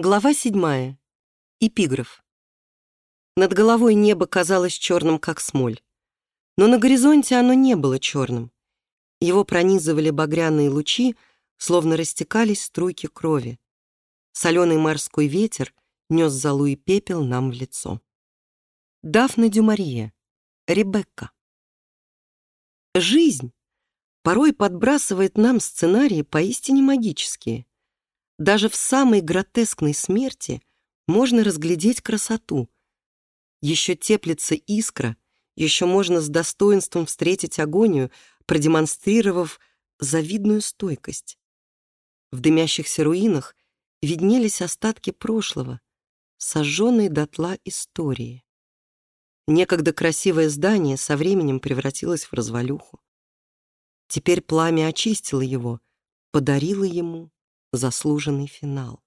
Глава седьмая. Эпиграф. Над головой небо казалось черным, как смоль. Но на горизонте оно не было черным. Его пронизывали багряные лучи, словно растекались струйки крови. Соленый морской ветер нес золу и пепел нам в лицо. Дафна Дюмария. Ребекка. Жизнь порой подбрасывает нам сценарии поистине магические. Даже в самой гротескной смерти можно разглядеть красоту. Еще теплится искра, еще можно с достоинством встретить агонию, продемонстрировав завидную стойкость. В дымящихся руинах виднелись остатки прошлого, сожженные дотла истории. Некогда красивое здание со временем превратилось в развалюху. Теперь пламя очистило его, подарило ему заслуженный финал.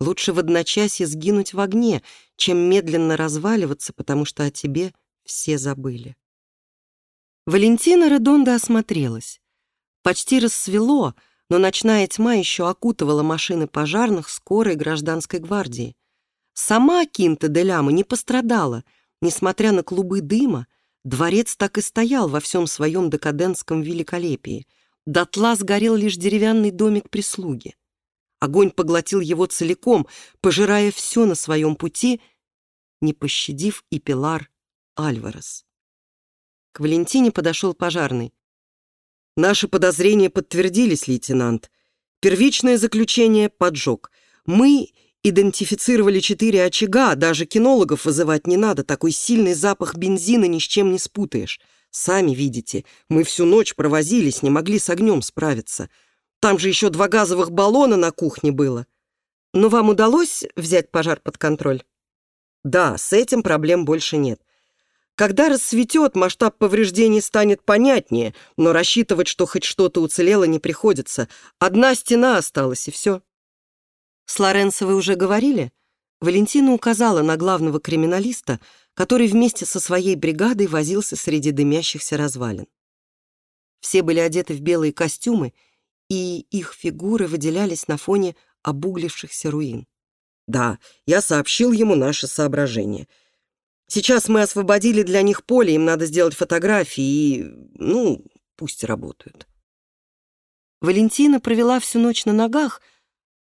Лучше в одночасье сгинуть в огне, чем медленно разваливаться, потому что о тебе все забыли. Валентина Редонда осмотрелась. Почти рассвело, но ночная тьма еще окутывала машины пожарных, скорой гражданской гвардии. Сама Кинта де Ляма не пострадала. Несмотря на клубы дыма, дворец так и стоял во всем своем декадентском великолепии — Дотла сгорел лишь деревянный домик прислуги. Огонь поглотил его целиком, пожирая все на своем пути, не пощадив и Пилар Альварес. К Валентине подошел пожарный. «Наши подозрения подтвердились, лейтенант. Первичное заключение — поджог. Мы идентифицировали четыре очага, даже кинологов вызывать не надо, такой сильный запах бензина ни с чем не спутаешь. Сами видите, мы всю ночь провозились, не могли с огнем справиться. Там же еще два газовых баллона на кухне было. Но вам удалось взять пожар под контроль? Да, с этим проблем больше нет. Когда рассветет, масштаб повреждений станет понятнее, но рассчитывать, что хоть что-то уцелело, не приходится. Одна стена осталась, и все. С Лоренцо вы уже говорили? Валентина указала на главного криминалиста, который вместе со своей бригадой возился среди дымящихся развалин. Все были одеты в белые костюмы, и их фигуры выделялись на фоне обуглившихся руин. «Да, я сообщил ему наши соображения. Сейчас мы освободили для них поле, им надо сделать фотографии и... ну, пусть работают». Валентина провела всю ночь на ногах,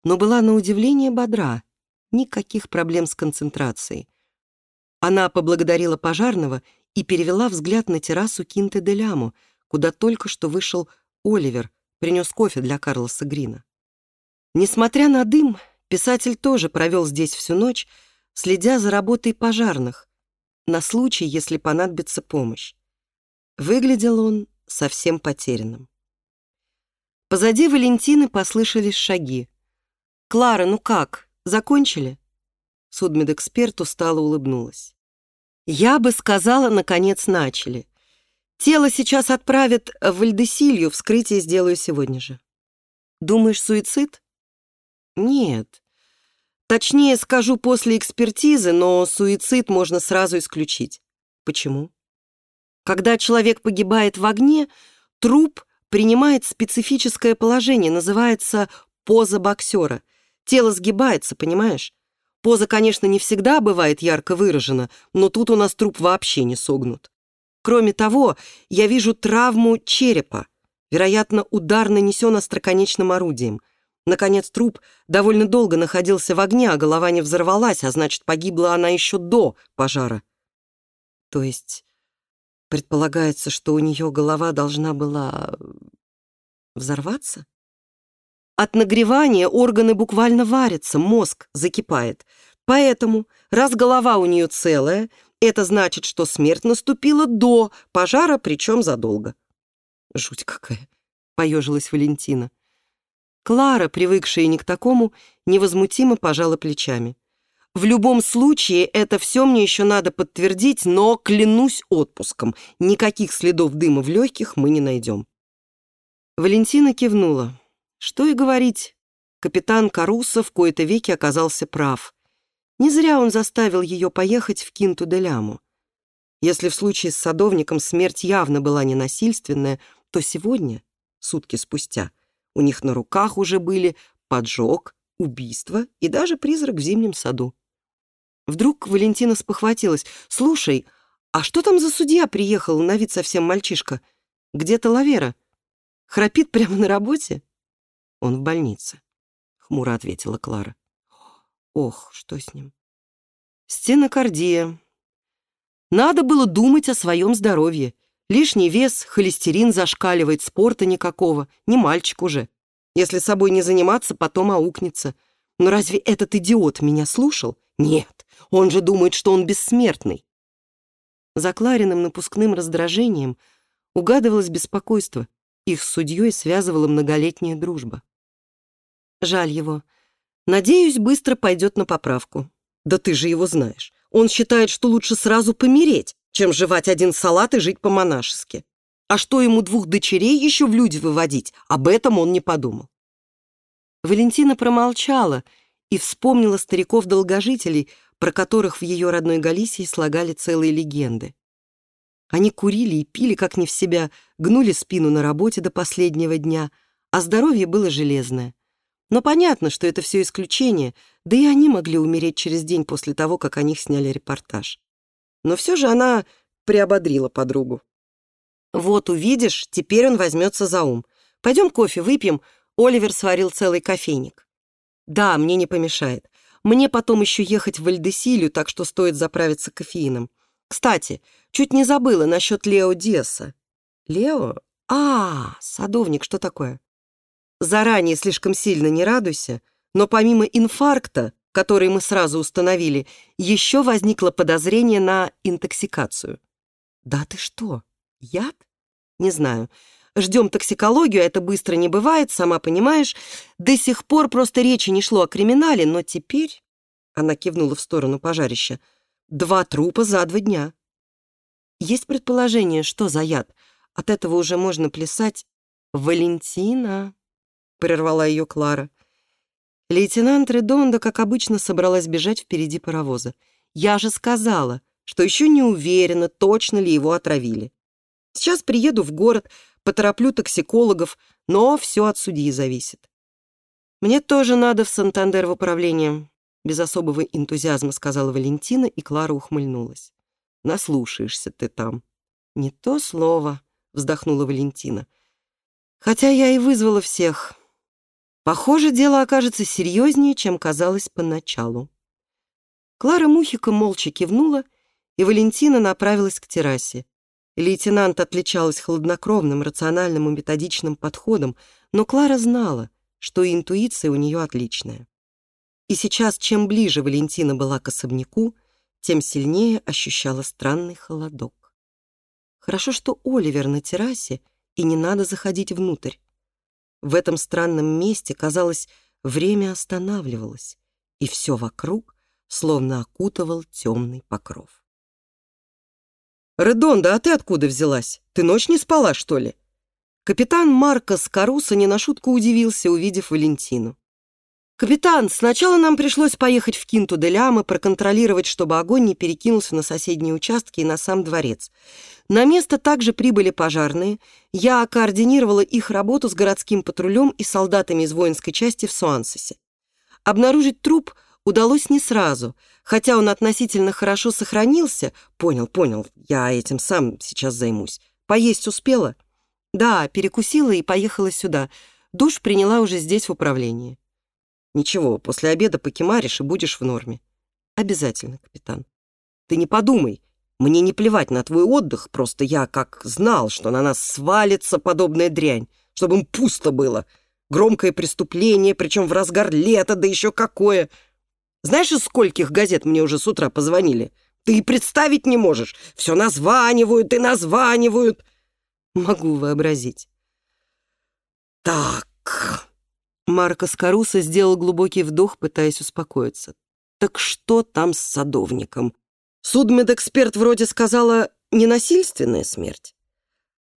но была на удивление бодра. Никаких проблем с концентрацией. Она поблагодарила пожарного и перевела взгляд на террасу Кинте де Ляму, куда только что вышел Оливер, принес кофе для Карлоса Грина. Несмотря на дым, писатель тоже провел здесь всю ночь, следя за работой пожарных, на случай, если понадобится помощь. Выглядел он совсем потерянным. Позади Валентины послышались шаги. «Клара, ну как, закончили?» Судмедэксперт устало улыбнулась. «Я бы сказала, наконец начали. Тело сейчас отправят в Вальдесилью, вскрытие сделаю сегодня же». «Думаешь, суицид?» «Нет. Точнее скажу после экспертизы, но суицид можно сразу исключить. Почему? Когда человек погибает в огне, труп принимает специфическое положение, называется поза боксера. Тело сгибается, понимаешь? Поза, конечно, не всегда бывает ярко выражена, но тут у нас труп вообще не согнут. Кроме того, я вижу травму черепа. Вероятно, удар нанесен остроконечным орудием. Наконец, труп довольно долго находился в огне, а голова не взорвалась, а значит, погибла она еще до пожара. То есть, предполагается, что у нее голова должна была взорваться? От нагревания органы буквально варятся, мозг закипает. Поэтому, раз голова у нее целая, это значит, что смерть наступила до пожара, причем задолго. Жуть какая, поежилась Валентина. Клара, привыкшая не к такому, невозмутимо пожала плечами. В любом случае, это все мне еще надо подтвердить, но клянусь отпуском, никаких следов дыма в легких мы не найдем. Валентина кивнула. Что и говорить, капитан Каруса в кои-то веки оказался прав. Не зря он заставил ее поехать в Кинту-де-Ляму. Если в случае с садовником смерть явно была ненасильственная, то сегодня, сутки спустя, у них на руках уже были поджог убийство и даже призрак в зимнем саду. Вдруг Валентина спохватилась. «Слушай, а что там за судья приехал, на вид совсем мальчишка? Где-то Лавера? Храпит прямо на работе?» «Он в больнице», — хмуро ответила Клара. «Ох, что с ним?» «Стенокардия. Надо было думать о своем здоровье. Лишний вес, холестерин зашкаливает, спорта никакого. Не мальчик уже. Если собой не заниматься, потом аукнется. Но разве этот идиот меня слушал? Нет, он же думает, что он бессмертный. За Клариным напускным раздражением угадывалось беспокойство. Их с судьей связывала многолетняя дружба. Жаль его. Надеюсь, быстро пойдет на поправку. Да ты же его знаешь. Он считает, что лучше сразу помереть, чем жевать один салат и жить по-монашески. А что ему двух дочерей еще в люди выводить, об этом он не подумал. Валентина промолчала и вспомнила стариков-долгожителей, про которых в ее родной Галисии слагали целые легенды. Они курили и пили как не в себя, гнули спину на работе до последнего дня, а здоровье было железное. Но понятно, что это все исключение, да и они могли умереть через день после того, как о них сняли репортаж. Но все же она приободрила подругу. «Вот увидишь, теперь он возьмется за ум. Пойдем кофе выпьем, Оливер сварил целый кофейник». «Да, мне не помешает. Мне потом еще ехать в Альдесилю, так что стоит заправиться кофеином. Кстати, чуть не забыла насчет Лео Диаса». «Лео? А, садовник, что такое?» «Заранее слишком сильно не радуйся, но помимо инфаркта, который мы сразу установили, еще возникло подозрение на интоксикацию». «Да ты что?» Яд? Не знаю. Ждем токсикологию, это быстро не бывает, сама понимаешь. До сих пор просто речи не шло о криминале, но теперь...» Она кивнула в сторону пожарища. «Два трупа за два дня». Есть предположение, что за яд. От этого уже можно плясать. «Валентина», — прервала ее Клара. Лейтенант Редонда, как обычно, собралась бежать впереди паровоза. «Я же сказала, что еще не уверена, точно ли его отравили. Сейчас приеду в город, потороплю токсикологов, но все от судьи зависит. Мне тоже надо в Сантандер в управление, без особого энтузиазма сказала Валентина, и Клара ухмыльнулась. Наслушаешься ты там. Не то слово, вздохнула Валентина. Хотя я и вызвала всех. Похоже, дело окажется серьезнее, чем казалось поначалу. Клара Мухика молча кивнула, и Валентина направилась к террасе. Лейтенант отличалась хладнокровным, рациональным и методичным подходом, но Клара знала, что интуиция у нее отличная. И сейчас, чем ближе Валентина была к особняку, тем сильнее ощущала странный холодок. Хорошо, что Оливер на террасе, и не надо заходить внутрь. В этом странном месте, казалось, время останавливалось, и все вокруг словно окутывал темный покров. «Редонда, а ты откуда взялась? Ты ночь не спала, что ли?» Капитан Маркос Каруса не на шутку удивился, увидев Валентину. «Капитан, сначала нам пришлось поехать в Кинту де Ляма, проконтролировать, чтобы огонь не перекинулся на соседние участки и на сам дворец. На место также прибыли пожарные. Я координировала их работу с городским патрулем и солдатами из воинской части в Суансесе. Обнаружить труп – удалось не сразу, хотя он относительно хорошо сохранился. Понял, понял, я этим сам сейчас займусь. Поесть успела? Да, перекусила и поехала сюда. Душ приняла уже здесь в управлении. Ничего, после обеда покемаришь и будешь в норме. Обязательно, капитан. Ты не подумай, мне не плевать на твой отдых, просто я как знал, что на нас свалится подобная дрянь, чтобы им пусто было. Громкое преступление, причем в разгар лета, да еще какое — знаешь, из скольких газет мне уже с утра позвонили? Ты и представить не можешь. Все названивают и названивают. Могу вообразить. Так. Марко Скоруса сделал глубокий вдох, пытаясь успокоиться. Так что там с садовником? Судмедэксперт вроде сказала ненасильственная смерть.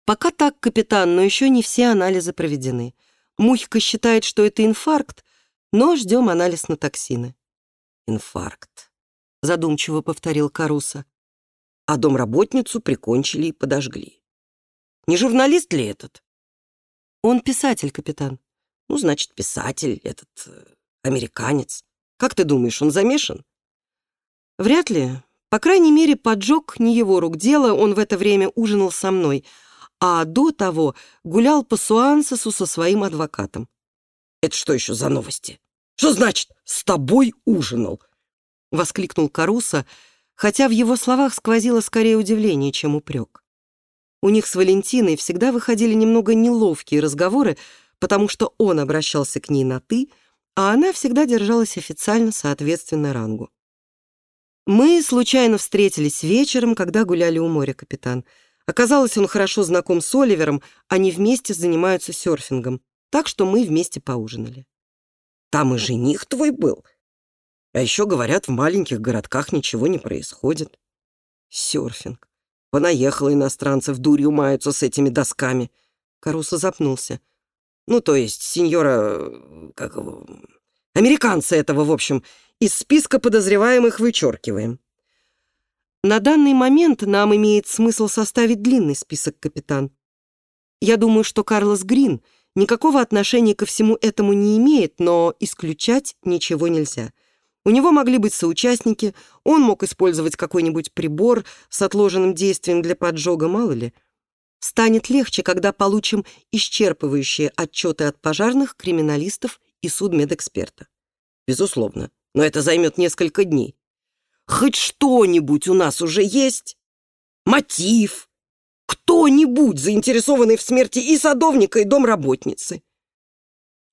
Пока так, капитан, но еще не все анализы проведены. Мухика считает, что это инфаркт, но ждем анализ на токсины. «Инфаркт», — задумчиво повторил Каруса. «А домработницу прикончили и подожгли. Не журналист ли этот?» «Он писатель, капитан». «Ну, значит, писатель этот... Э, американец. Как ты думаешь, он замешан?» «Вряд ли. По крайней мере, поджог не его рук дело, он в это время ужинал со мной, а до того гулял по Суансесу со своим адвокатом». «Это что еще за новости? Что значит «с тобой ужинал»?» — воскликнул Каруса, хотя в его словах сквозило скорее удивление, чем упрек. У них с Валентиной всегда выходили немного неловкие разговоры, потому что он обращался к ней на «ты», а она всегда держалась официально соответственно рангу. Мы случайно встретились вечером, когда гуляли у моря, капитан. Оказалось, он хорошо знаком с Оливером, они вместе занимаются серфингом, так что мы вместе поужинали. Там и жених твой был. А еще, говорят, в маленьких городках ничего не происходит. Серфинг. Понаехало иностранцев, дурью маются с этими досками. Каруса запнулся. Ну, то есть, сеньора... как его... Американца этого, в общем, из списка подозреваемых вычеркиваем. На данный момент нам имеет смысл составить длинный список, капитан. Я думаю, что Карлос Грин никакого отношения ко всему этому не имеет, но исключать ничего нельзя. У него могли быть соучастники, он мог использовать какой-нибудь прибор с отложенным действием для поджога, мало ли. Станет легче, когда получим исчерпывающие отчеты от пожарных, криминалистов и судмедэксперта. Безусловно, но это займет несколько дней. Хоть что-нибудь у нас уже есть? Мотив? Кто-нибудь, заинтересованный в смерти и садовника, и домработницы?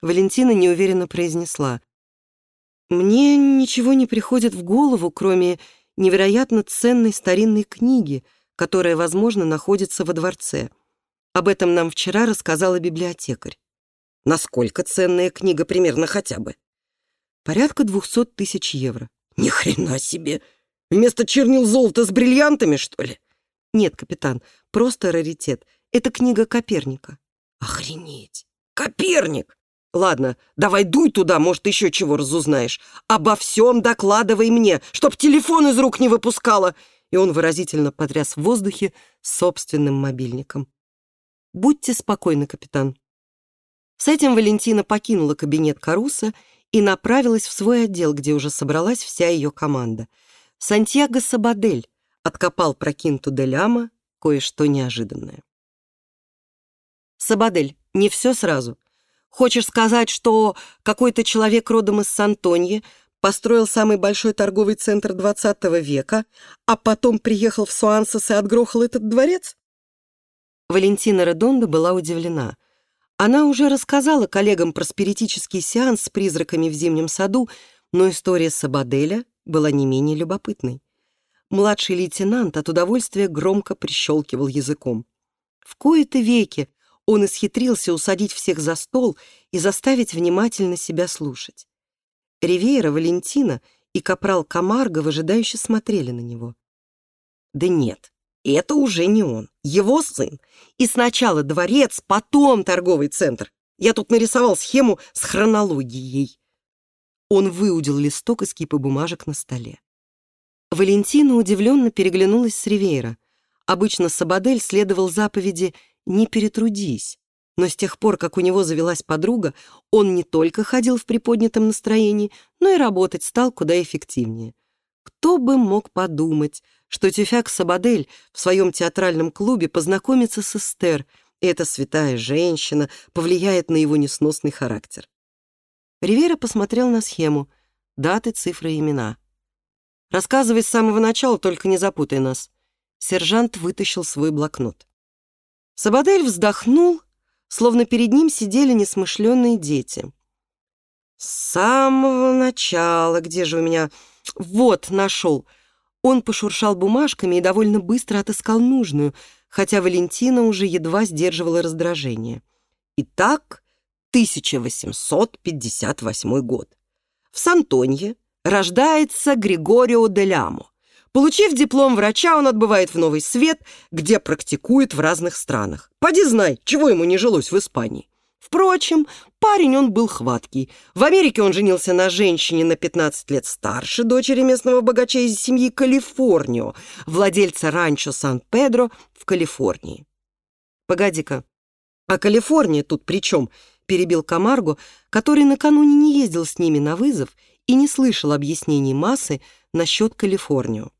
Валентина неуверенно произнесла. Мне ничего не приходит в голову, кроме невероятно ценной старинной книги, которая, возможно, находится во дворце. Об этом нам вчера рассказала библиотекарь. Насколько ценная книга примерно хотя бы? Порядка двухсот тысяч евро. Ни хрена себе! Вместо чернил золота с бриллиантами, что ли? Нет, капитан, просто раритет. Это книга Коперника. Охренеть! Коперник! Ладно, давай дуй туда, может, еще чего разузнаешь. Обо всем докладывай мне, чтоб телефон из рук не выпускала. И он выразительно потряс в воздухе собственным мобильником. Будьте спокойны, капитан. С этим Валентина покинула кабинет Каруса и направилась в свой отдел, где уже собралась вся ее команда. Сантьяго Сабадель откопал про Кинту де Ляма кое-что неожиданное. «Сабадель, не все сразу. Хочешь сказать, что какой-то человек родом из Сантоньи построил самый большой торговый центр XX века, а потом приехал в Суансес и отгрохал этот дворец? Валентина Редонда была удивлена. Она уже рассказала коллегам про спиритический сеанс с призраками в зимнем саду, но история Сабаделя была не менее любопытной. Младший лейтенант от удовольствия громко прищелкивал языком. В кои-то веки он исхитрился усадить всех за стол и заставить внимательно себя слушать. Ривейра, Валентина и капрал Камарго выжидающе смотрели на него. «Да нет, это уже не он, его сын. И сначала дворец, потом торговый центр. Я тут нарисовал схему с хронологией». Он выудил листок из кипы бумажек на столе. Валентина удивленно переглянулась с Ривейра. Обычно Сабадель следовал заповеди не перетрудись. Но с тех пор, как у него завелась подруга, он не только ходил в приподнятом настроении, но и работать стал куда эффективнее. Кто бы мог подумать, что Тюфяк Сабадель в своем театральном клубе познакомится с Эстер, и эта святая женщина повлияет на его несносный характер. Ривера посмотрел на схему. Даты, цифры, имена. «Рассказывай с самого начала, только не запутай нас». Сержант вытащил свой блокнот. Сабадель вздохнул, словно перед ним сидели несмышленные дети. «С самого начала, где же у меня...» «Вот, нашел!» Он пошуршал бумажками и довольно быстро отыскал нужную, хотя Валентина уже едва сдерживала раздражение. Итак, 1858 год. В Сантонье рождается Григорио де Лямо, Получив диплом врача, он отбывает в Новый Свет, где практикует в разных странах. Поди знай, чего ему не жилось в Испании. Впрочем, парень он был хваткий. В Америке он женился на женщине на 15 лет старше, дочери местного богача из семьи Калифорнио, владельца ранчо Сан-Педро в Калифорнии. Погоди-ка, а Калифорния тут при чем? перебил Камарго, который накануне не ездил с ними на вызов и не слышал объяснений массы насчет Калифорнию.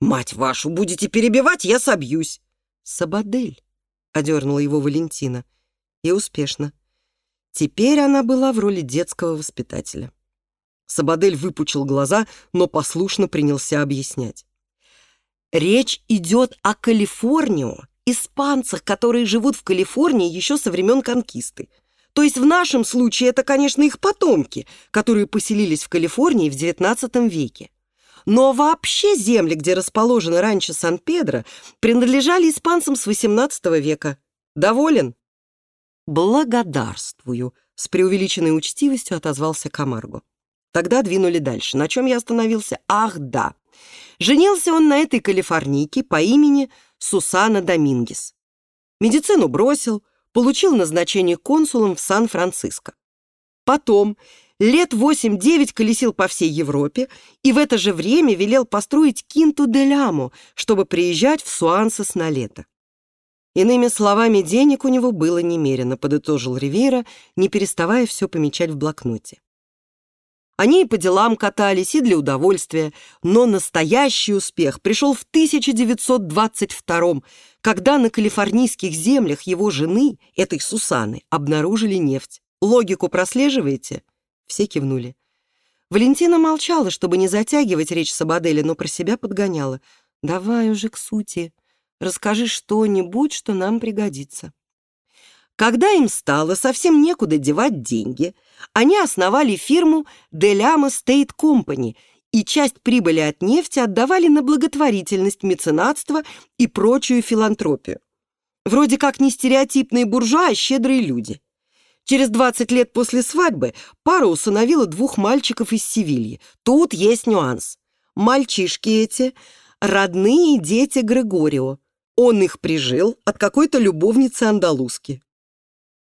«Мать вашу, будете перебивать, я собьюсь!» «Сабадель», — одернула его Валентина. И успешно. Теперь она была в роли детского воспитателя. Сабадель выпучил глаза, но послушно принялся объяснять. «Речь идет о Калифорнию, испанцах, которые живут в Калифорнии еще со времен конкисты. То есть в нашем случае это, конечно, их потомки, которые поселились в Калифорнии в XIX веке. Но вообще земли, где расположено раньше Сан-Педро, принадлежали испанцам с XVIII века. Доволен? «Благодарствую», — с преувеличенной учтивостью отозвался Камарго. Тогда двинули дальше. На чем я остановился? Ах, да. Женился он на этой калифорнийке по имени Сусана Домингес. Медицину бросил, получил назначение консулом в Сан-Франциско. Потом лет 8-9 колесил по всей Европе и в это же время велел построить Кинту-де-Ляму, чтобы приезжать в Суансес на лето. Иными словами, денег у него было немерено, подытожил Ривейра, не переставая все помечать в блокноте. Они и по делам катались, и для удовольствия, но настоящий успех пришел в 1922 когда на калифорнийских землях его жены, этой Сусаны, обнаружили нефть. Логику прослеживаете? Все кивнули. Валентина молчала, чтобы не затягивать речь Сабадели, но про себя подгоняла. «Давай уже к сути. Расскажи что-нибудь, что нам пригодится». Когда им стало совсем некуда девать деньги, они основали фирму Delama State Company и часть прибыли от нефти отдавали на благотворительность, меценатство и прочую филантропию. Вроде как не стереотипные буржуа, а щедрые люди. Через 20 лет после свадьбы пара усыновила двух мальчиков из Севильи. Тут есть нюанс. Мальчишки эти – родные дети Григорио. Он их прижил от какой-то любовницы андалузки.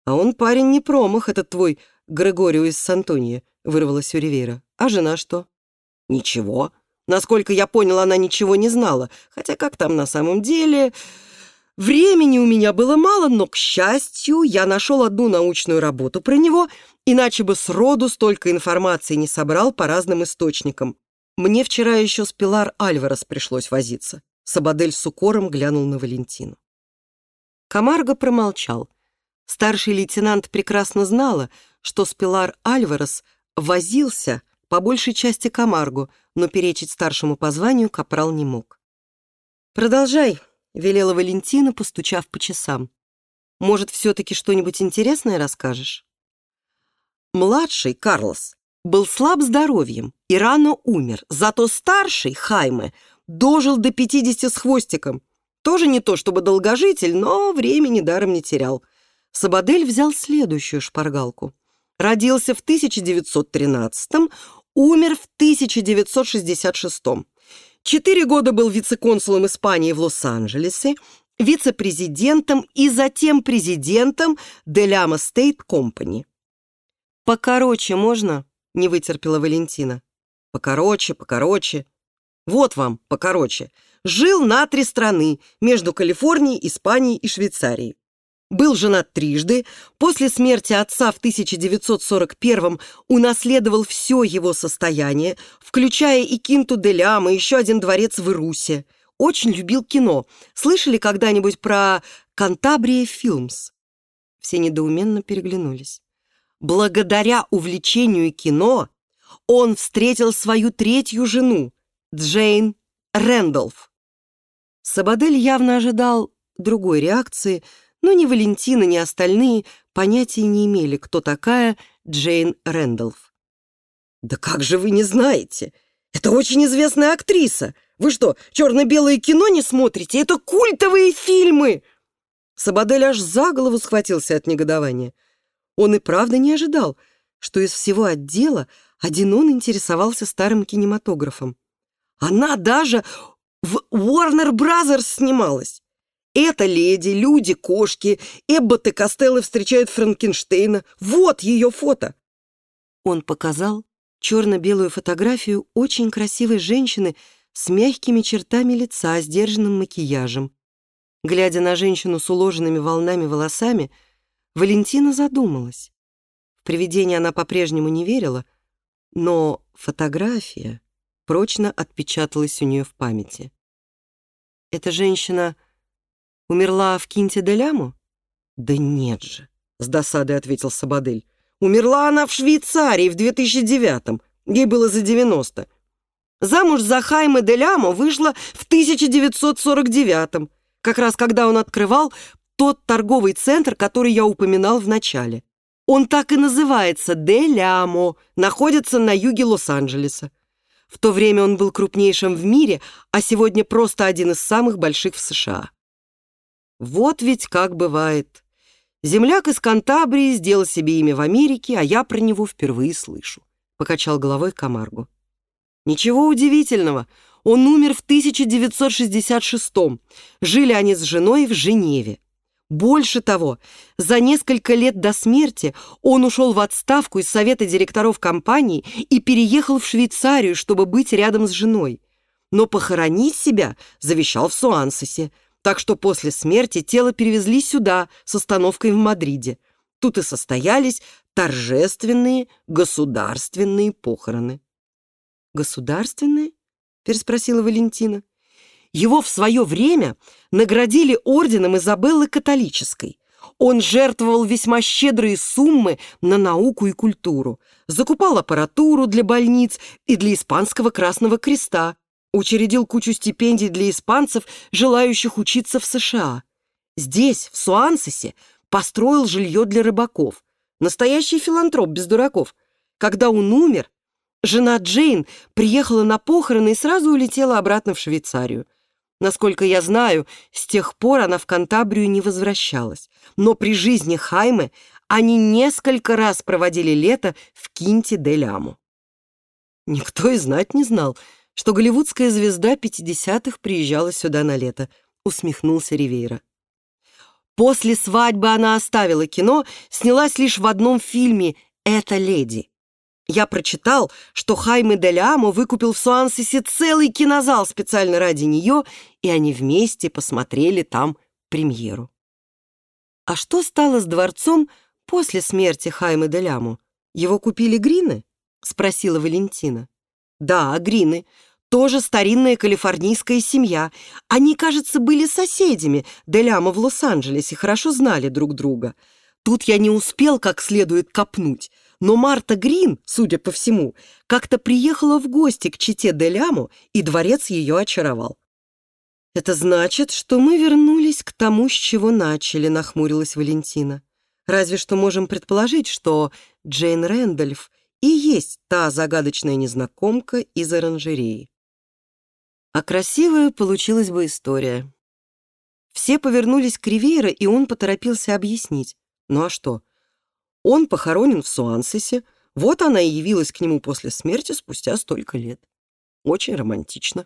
«А он парень не промах, этот твой Григорио из Сантонии», — вырвалась у Ривейра. «А жена что?» «Ничего. Насколько я понял, она ничего не знала. Хотя как там на самом деле...» Времени у меня было мало, но, к счастью, я нашел одну научную работу про него, иначе бы сроду столько информации не собрал по разным источникам. Мне вчера еще с Пилар Альварес пришлось возиться. Сабадель с укором глянул на Валентину. Камарго промолчал. Старший лейтенант прекрасно знала, что Спилар Альварес возился по большей части Камаргу, но перечить старшему по званию капрал не мог. «Продолжай», — велела Валентина, постучав по часам. «Может, все-таки что-нибудь интересное расскажешь?» Младший, Карлос, был слаб здоровьем и рано умер, зато старший, Хайме, дожил до 50 с хвостиком. Тоже не то чтобы долгожитель, но времени даром не терял. Сабадель взял следующую шпаргалку. Родился в 1913 умер в 1966 Четыре года был вице-консулом Испании в Лос-Анджелесе, вице-президентом и затем президентом Деляма Стейт Компани. «Покороче можно?» — не вытерпела Валентина. «Покороче, покороче. Вот вам, покороче. Жил на три страны, между Калифорнией, Испанией и Швейцарией был женат трижды, после смерти отца в 1941 унаследовал все его состояние, включая и Кинту де Лям, и еще один дворец в Ирусе. Очень любил кино. Слышали когда-нибудь про «Кантабрия Филмс»? Все недоуменно переглянулись. Благодаря увлечению кино он встретил свою третью жену, Джейн Рэндолф. Сабадель явно ожидал другой реакции – но ни Валентина, ни остальные понятия не имели, кто такая Джейн Рэндалф. «Да как же вы не знаете? Это очень известная актриса. Вы что, черно-белое кино не смотрите? Это культовые фильмы!» Сабадель аж за голову схватился от негодования. Он и правда не ожидал, что из всего отдела один он интересовался старым кинематографом. Она даже в Warner Brothers снималась. Эта леди, люди, кошки, Эббот и Костелло встречают Франкенштейна. Вот ее фото!» Он показал черно-белую фотографию очень красивой женщины с мягкими чертами лица, сдержанным макияжем. Глядя на женщину с уложенными волнами волосами, Валентина задумалась. В привидения она по-прежнему не верила, но фотография прочно отпечаталась у нее в памяти. Эта женщина умерла в Кинте-де-Ляму? Да нет же, с досадой ответил Сабадель. Умерла она в Швейцарии в 2009-м. Ей было за 90. Замуж за Хайме де Лямо вышла в 1949-м, как раз когда он открывал тот торговый центр, который я упоминал в начале. Он так и называется «Де Лямо», находится на юге Лос-Анджелеса. В то время он был крупнейшим в мире, а сегодня просто один из самых больших в США. Вот ведь как бывает. Земляк из Кантабрии сделал себе имя в Америке, а я про него впервые слышу. Покачал головой Камаргу. Ничего удивительного. Он умер в 1966-м. Жили они с женой в Женеве. Больше того, за несколько лет до смерти он ушел в отставку из совета директоров компании и переехал в Швейцарию, чтобы быть рядом с женой. Но похоронить себя завещал в Суансесе, так что после смерти тело перевезли сюда с остановкой в Мадриде. Тут и состоялись торжественные государственные похороны. «Государственные?» — переспросила Валентина. «Его в свое время наградили орденом Изабеллы Католической. Он жертвовал весьма щедрые суммы на науку и культуру, закупал аппаратуру для больниц и для Испанского Красного Креста, учредил кучу стипендий для испанцев, желающих учиться в США. Здесь, в Суансесе, построил жилье для рыбаков. Настоящий филантроп без дураков. Когда он умер, Жена Джейн приехала на похороны и сразу улетела обратно в Швейцарию. Насколько я знаю, с тех пор она в Кантабрию не возвращалась. Но при жизни Хайме они несколько раз проводили лето в Кинте-де-Ляму. Никто и знать не знал, что голливудская звезда 50-х приезжала сюда на лето, усмехнулся Ривейра. После свадьбы она оставила кино, снялась лишь в одном фильме «Это леди». Я прочитал, что Хайме де Лямо выкупил в Суансесе целый кинозал специально ради нее, и они вместе посмотрели там премьеру. А что стало с дворцом после смерти Хайме де Лямо? Его купили Грины? Спросила Валентина. Да, Грины. Тоже старинная калифорнийская семья. Они, кажется, были соседями Деляма в Лос-Анджелесе, хорошо знали друг друга. Тут я не успел как следует копнуть. Но Марта Грин, судя по всему, как-то приехала в гости к чите Деляму, и дворец ее очаровал. «Это значит, что мы вернулись к тому, с чего начали», — нахмурилась Валентина. «Разве что можем предположить, что Джейн Рэндольф и есть та загадочная незнакомка из оранжереи». А красивая получилась бы история. Все повернулись к Ривейра, и он поторопился объяснить. Ну а что? Он похоронен в Суансесе, вот она и явилась к нему после смерти спустя столько лет. Очень романтично.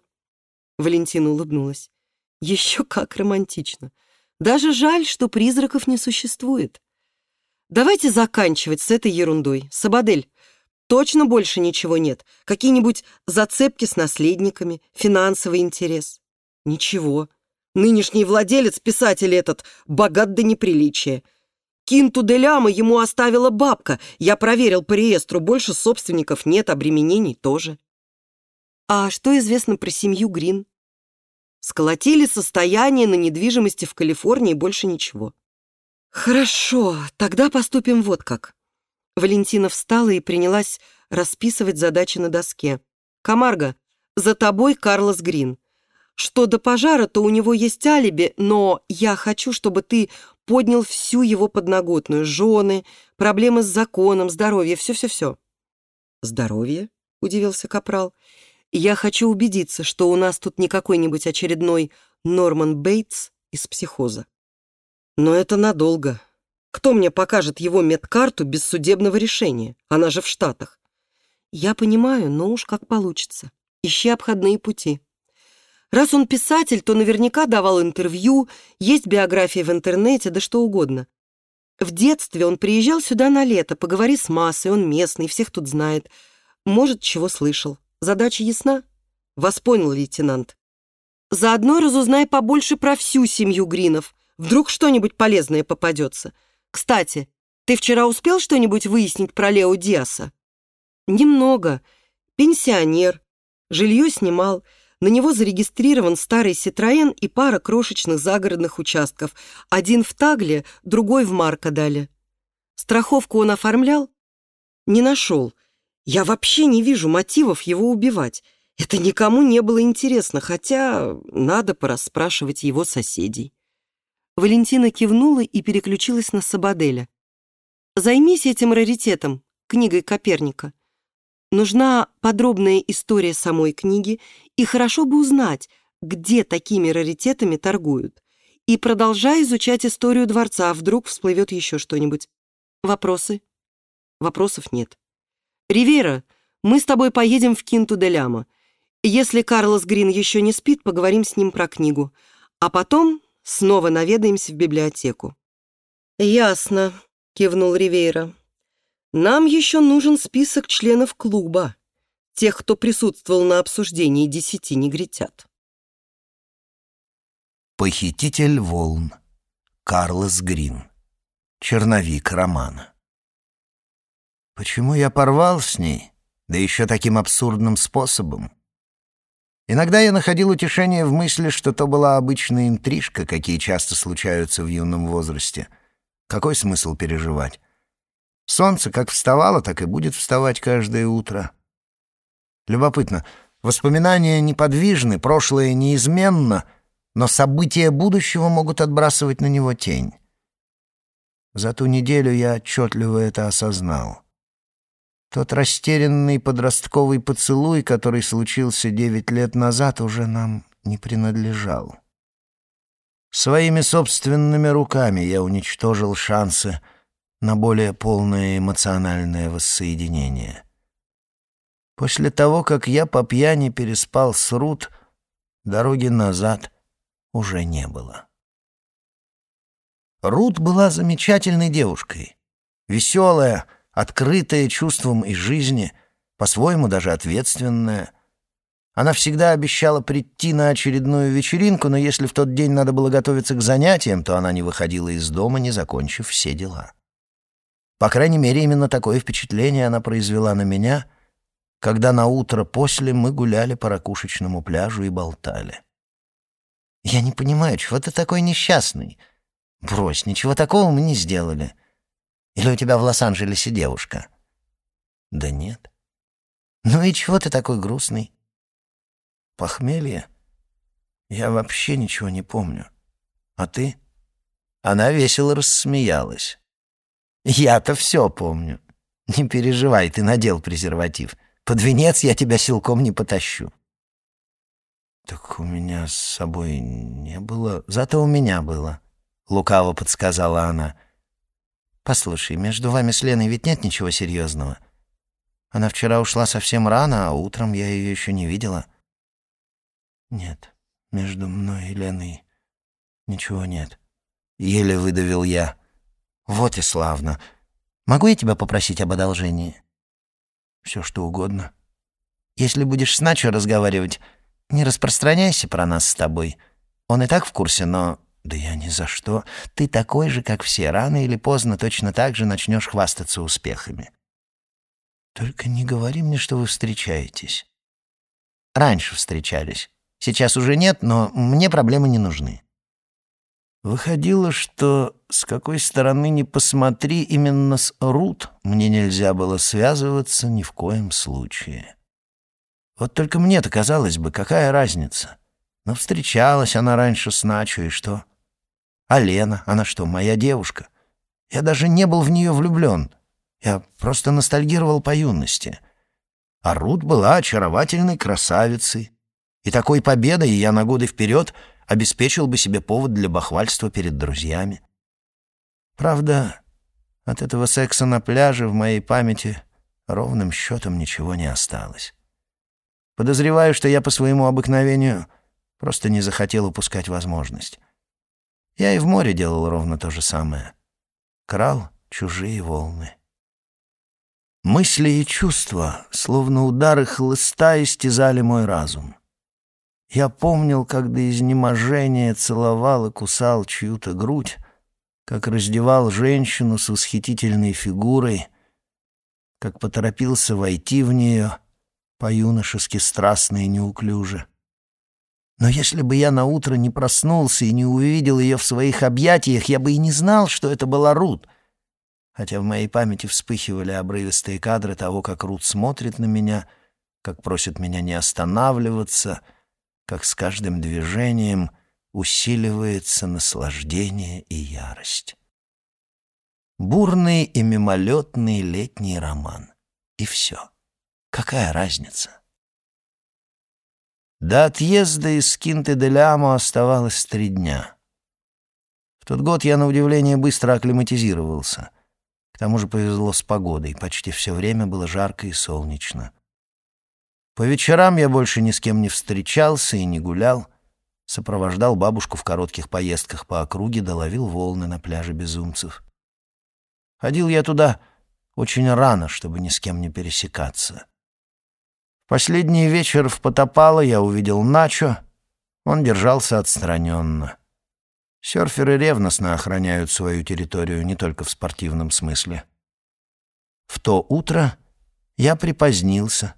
Валентина улыбнулась. Еще как романтично. Даже жаль, что призраков не существует. Давайте заканчивать с этой ерундой. Сабадель, точно больше ничего нет? Какие-нибудь зацепки с наследниками, финансовый интерес? Ничего. Нынешний владелец, писатель этот, богат до неприличия. Кинту де ляма ему оставила бабка. Я проверил по реестру, больше собственников нет, обременений тоже. А что известно про семью Грин? Сколотили состояние на недвижимости в Калифорнии, больше ничего. Хорошо, тогда поступим вот как. Валентина встала и принялась расписывать задачи на доске. «Камарго, за тобой Карлос Грин. Что до пожара, то у него есть алиби, но я хочу, чтобы ты поднял всю его подноготную. Жены, проблемы с законом, здоровье, все-все-все. «Здоровье?» — удивился Капрал. «Я хочу убедиться, что у нас тут не какой-нибудь очередной Норман Бейтс из психоза. Но это надолго. Кто мне покажет его медкарту без судебного решения? Она же в Штатах. Я понимаю, но уж как получится. Ищи обходные пути». Раз он писатель, то наверняка давал интервью, есть биографии в интернете, да что угодно. В детстве он приезжал сюда на лето, поговори с массой, он местный, всех тут знает. Может, чего слышал. Задача ясна? Вас понял, лейтенант. Заодно разузнай побольше про всю семью Гринов. Вдруг что-нибудь полезное попадется. Кстати, Ты вчера успел что-нибудь выяснить про Лео Диаса? Немного. Пенсионер. Жилье снимал. На него зарегистрирован старый Ситроен и пара крошечных загородных участков. Один в Тагле, другой в Маркадале. Страховку он оформлял? Не нашел. Я вообще не вижу мотивов его убивать. Это никому не было интересно, хотя надо порасспрашивать его соседей. Валентина кивнула и переключилась на Сабаделя. «Займись этим раритетом, книгой Коперника. Нужна подробная история самой книги, и хорошо бы узнать, где такими раритетами торгуют. И продолжай изучать историю дворца, вдруг всплывет еще что-нибудь. Вопросы? Вопросов нет. Ривера, мы с тобой поедем в Кинту-де-Ляма. Если Карлос Грин еще не спит, поговорим с ним про книгу. А потом снова наведаемся в библиотеку. «Ясно», — кивнул Ривейра. Нам еще нужен список членов клуба, тех, кто присутствовал на обсуждении десяти негритят. Похититель волн. Карлос Грин. Черновик романа. Почему я порвал с ней, да еще таким абсурдным способом? Иногда я находил утешение в мысли, что то была обычная интрижка, какие часто случаются в юном возрасте. Какой смысл переживать? Солнце как вставало, так и будет вставать каждое утро. Любопытно, воспоминания неподвижны, прошлое неизменно, но события будущего могут отбрасывать на него тень. За ту неделю я отчетливо это осознал. Тот растерянный подростковый поцелуй, который случился девять лет назад, уже нам не принадлежал. Своими собственными руками я уничтожил шансы — на более полное эмоциональное воссоединение. После того, как я по пьяни переспал с Рут, дороги назад уже не было. Рут была замечательной девушкой, веселая, открытая чувством и жизни, по-своему даже ответственная. Она всегда обещала прийти на очередную вечеринку, но если в тот день надо было готовиться к занятиям, то она не выходила из дома, не закончив все дела. По крайней мере, именно такое впечатление она произвела на меня, когда на утро после мы гуляли по ракушечному пляжу и болтали. «Я не понимаю, чего ты такой несчастный? Брось, ничего такого мы не сделали. Или у тебя в Лос-Анджелесе девушка?» «Да нет». «Ну и чего ты такой грустный?» «Похмелье? Я вообще ничего не помню. А ты?» Она весело рассмеялась. Я-то все помню. Не переживай, ты надел презерватив. Под венец я тебя силком не потащу. Так у меня с собой не было, зато у меня было, лукаво подсказала она. Послушай, между вами с Леной ведь нет ничего серьезного. Она вчера ушла совсем рано, а утром я ее еще не видела. Нет, между мной и Леной ничего нет. Еле выдавил я. «Вот и славно. Могу я тебя попросить об одолжении?» «Все, что угодно». «Если будешь с Начо разговаривать, не распространяйся про нас с тобой. Он и так в курсе, но...» «Да я ни за что. Ты такой же, как все. Рано или поздно точно так же начнешь хвастаться успехами». «Только не говори мне, что вы встречаетесь». «Раньше встречались. Сейчас уже нет, но мне проблемы не нужны». Выходило, что с какой стороны ни посмотри, именно с Рут мне нельзя было связываться ни в коем случае. Вот только мне-то казалось бы, какая разница? Но встречалась она раньше с Начо, и что? А Лена, она что, моя девушка? Я даже не был в нее влюблен. Я просто ностальгировал по юности. А Рут была очаровательной красавицей. И такой победой я на годы вперед — обеспечил бы себе повод для бахвальства перед друзьями. Правда, от этого секса на пляже в моей памяти ровным счетом ничего не осталось. Подозреваю, что я по своему обыкновению просто не захотел упускать возможность. Я и в море делал ровно то же самое. Крал чужие волны. Мысли и чувства, словно удары хлыста, истязали мой разум. Я помнил, как до изнеможения целовал и кусал чью-то грудь, как раздевал женщину с восхитительной фигурой, как поторопился войти в нее, по-юношески страстно и неуклюже. Но если бы я наутро не проснулся и не увидел ее в своих объятиях, я бы и не знал, что это была Рут. Хотя в моей памяти вспыхивали обрывистые кадры того, как Рут смотрит на меня, как просит меня не останавливаться, как с каждым движением усиливается наслаждение и ярость. Бурный и мимолетный летний роман. И все. Какая разница? До отъезда из Кинты-де-Лямо оставалось три дня. В тот год я, на удивление, быстро акклиматизировался. К тому же повезло с погодой, почти все время было жарко и солнечно. По вечерам я больше ни с кем не встречался и не гулял, сопровождал бабушку в коротких поездках по округе, доловил волны на пляже безумцев. Ходил я туда очень рано, чтобы ни с кем не пересекаться. Последний вечер в Потопало я увидел Начо. Он держался отстраненно. Серферы ревностно охраняют свою территорию не только в спортивном смысле. В то утро я припозднился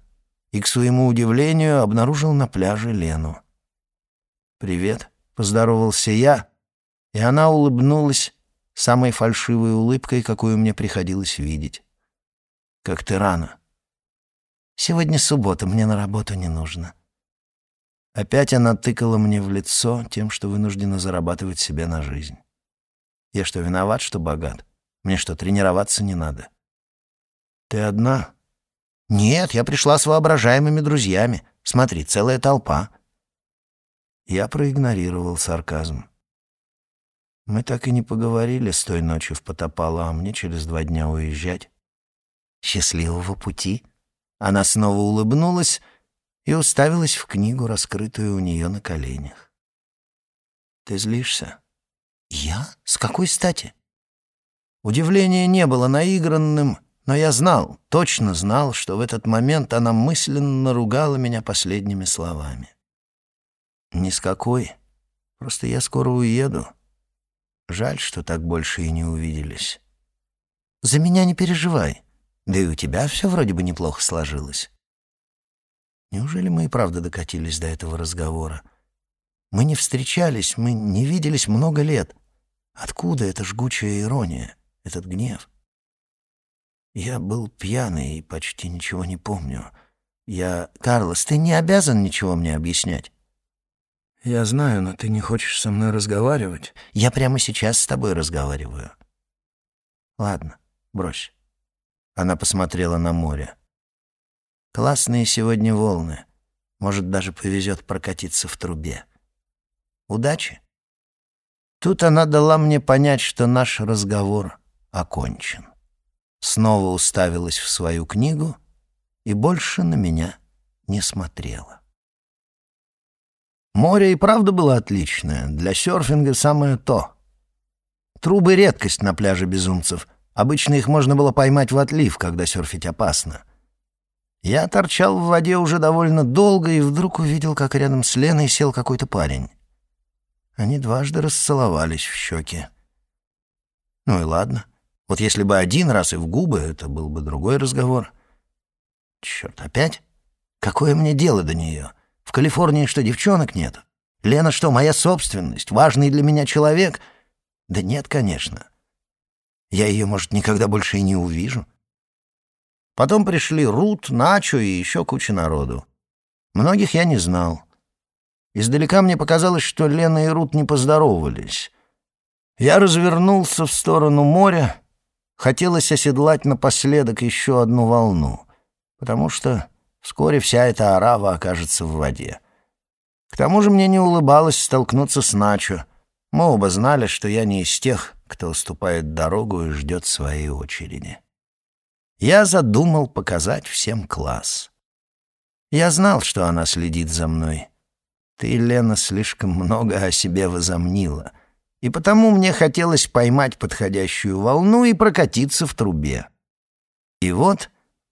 и, к своему удивлению, обнаружил на пляже Лену. «Привет», — поздоровался я, и она улыбнулась самой фальшивой улыбкой, какую мне приходилось видеть. «Как ты рано». Сегодня суббота, мне на работу не нужно». Опять она тыкала мне в лицо тем, что вынуждена зарабатывать себе на жизнь. Я что, виноват, что богат? Мне что, тренироваться не надо? Ты одна? Нет, я пришла с воображаемыми друзьями. Смотри, целая толпа. Я проигнорировал сарказм. Мы так и не поговорили с той ночью в Потопало, а мне через два дня уезжать. Счастливого пути, она снова улыбнулась и уставилась в книгу, раскрытую у нее на коленях. «Ты злишься?» «Я? С какой стати?» Удивление не было наигранным, но я знал, точно знал, что в этот момент она мысленно ругала меня последними словами. «Ни с какой. Просто я скоро уеду. Жаль, что так больше и не увиделись. За меня не переживай. Да и у тебя все вроде бы неплохо сложилось. Неужели мы и правда докатились до этого разговора? Мы не встречались, мы не виделись много лет. Откуда эта жгучая ирония, этот гнев? Я был пьяный и почти ничего не помню. Я... Карлос, ты не обязан ничего мне объяснять. Я знаю, но ты не хочешь со мной разговаривать. Я прямо сейчас с тобой разговариваю. Ладно, брось. Она посмотрела на море. «Классные сегодня волны. Может, даже повезет прокатиться в трубе. Удачи!» Тут она дала мне понять, что наш разговор окончен. Снова уставилась в свою книгу и больше на меня не смотрела. Море и правда было отличное, для серфинга самое то. Трубы — редкость на пляже безумцев — Обычно их можно было поймать в отлив, когда серфить опасно. Я торчал в воде уже довольно долго и вдруг увидел, как рядом с Леной сел какой-то парень. Они дважды расцеловались в щеки. Ну и ладно. Вот если бы один раз и в губы, это был бы другой разговор. Черт, опять? Какое мне дело до нее? В Калифорнии что, девчонок нет? Лена что, моя собственность? Важный для меня человек? Да нет, конечно. Я ее, может, никогда больше и не увижу. Потом пришли Рут, Начо и еще куча народу. Многих я не знал. Издалека мне показалось, что Лена и Рут не поздоровались. Я развернулся в сторону моря. Хотелось оседлать напоследок еще одну волну, потому что вскоре вся эта арава окажется в воде. К тому же мне не улыбалось столкнуться с Начо. Мы оба знали, что я не из тех, кто уступает дорогу и ждет своей очереди. Я задумал показать всем класс. Я знал, что она следит за мной. Ты, Лена, слишком много о себе возомнила, и потому мне хотелось поймать подходящую волну и прокатиться в трубе. И вот,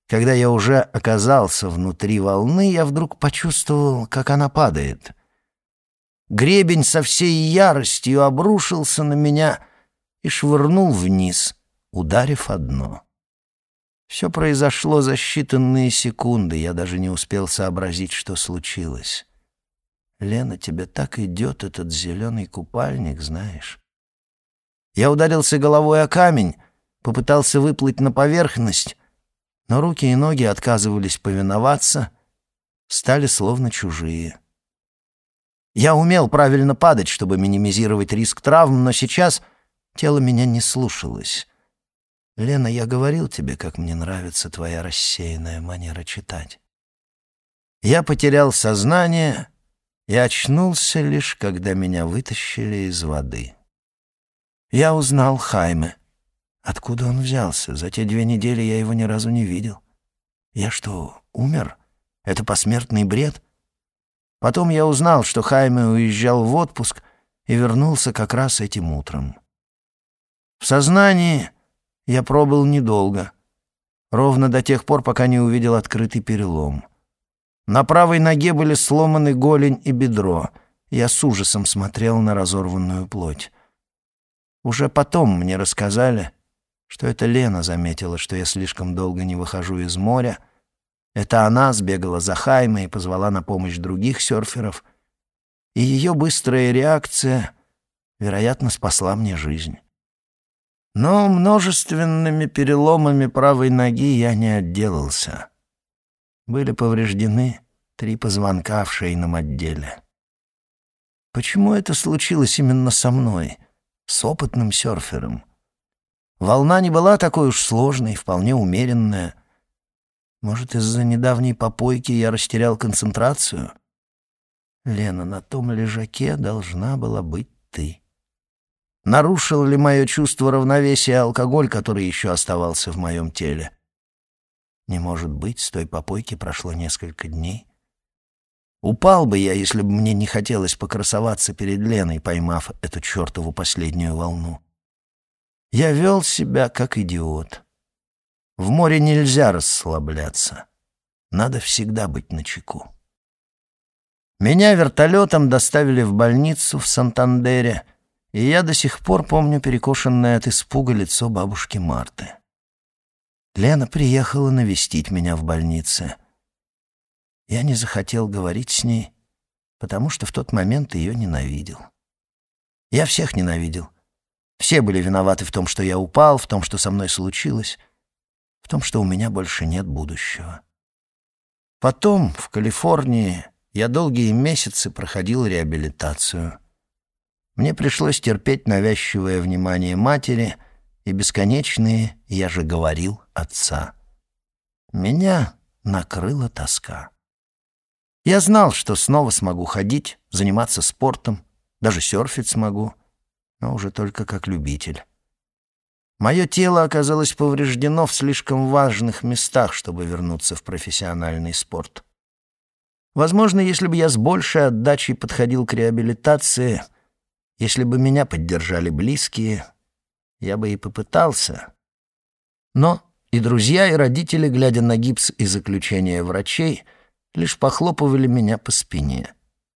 когда я уже оказался внутри волны, я вдруг почувствовал, как она падает. Гребень со всей яростью обрушился на меня — и швырнул вниз, ударив одно. Все произошло за считанные секунды, я даже не успел сообразить, что случилось. «Лена, тебе так идет этот зеленый купальник, знаешь?» Я ударился головой о камень, попытался выплыть на поверхность, но руки и ноги отказывались повиноваться, стали словно чужие. Я умел правильно падать, чтобы минимизировать риск травм, но сейчас тело меня не слушалось. Лена, я говорил тебе, как мне нравится твоя рассеянная манера читать. Я потерял сознание и очнулся лишь, когда меня вытащили из воды. Я узнал Хайме. Откуда он взялся? За те две недели я его ни разу не видел. Я что, умер? Это посмертный бред? Потом я узнал, что Хайме уезжал в отпуск и вернулся как раз этим утром. В сознании я пробыл недолго, ровно до тех пор, пока не увидел открытый перелом. На правой ноге были сломаны голень и бедро. Я с ужасом смотрел на разорванную плоть. Уже потом мне рассказали, что это Лена заметила, что я слишком долго не выхожу из моря. Это она сбегала за Хайме и позвала на помощь других серферов. И ее быстрая реакция, вероятно, спасла мне жизнь. Но множественными переломами правой ноги я не отделался. Были повреждены три позвонка в шейном отделе. Почему это случилось именно со мной, с опытным серфером? Волна не была такой уж сложной, вполне умеренная. Может, из-за недавней попойки я растерял концентрацию? Лена, на том лежаке должна была быть ты. Нарушил ли мое чувство равновесия алкоголь, который еще оставался в моем теле? Не может быть, с той попойки прошло несколько дней. Упал бы я, если бы мне не хотелось покрасоваться перед Леной, поймав эту чертову последнюю волну. Я вел себя как идиот. В море нельзя расслабляться. Надо всегда быть начеку. Меня вертолетом доставили в больницу в Сантандере, и я до сих пор помню перекошенное от испуга лицо бабушки Марты. Лена приехала навестить меня в больнице. Я не захотел говорить с ней, потому что в тот момент ее ненавидел. Я всех ненавидел — все были виноваты в том, что я упал, в том, что со мной случилось, в том, что у меня больше нет будущего. Потом, в Калифорнии, я долгие месяцы проходил реабилитацию. Мне пришлось терпеть навязчивое внимание матери и бесконечные «я же говорил» отца. Меня накрыла тоска. Я знал, что снова смогу ходить, заниматься спортом, даже серфить смогу — но уже только как любитель. Мое тело оказалось повреждено в слишком важных местах, чтобы вернуться в профессиональный спорт. Возможно, если бы я с большей отдачей подходил к реабилитации, если бы меня поддержали близкие, я бы и попытался. Но и друзья, и родители, глядя на гипс и заключение врачей, лишь похлопывали меня по спине.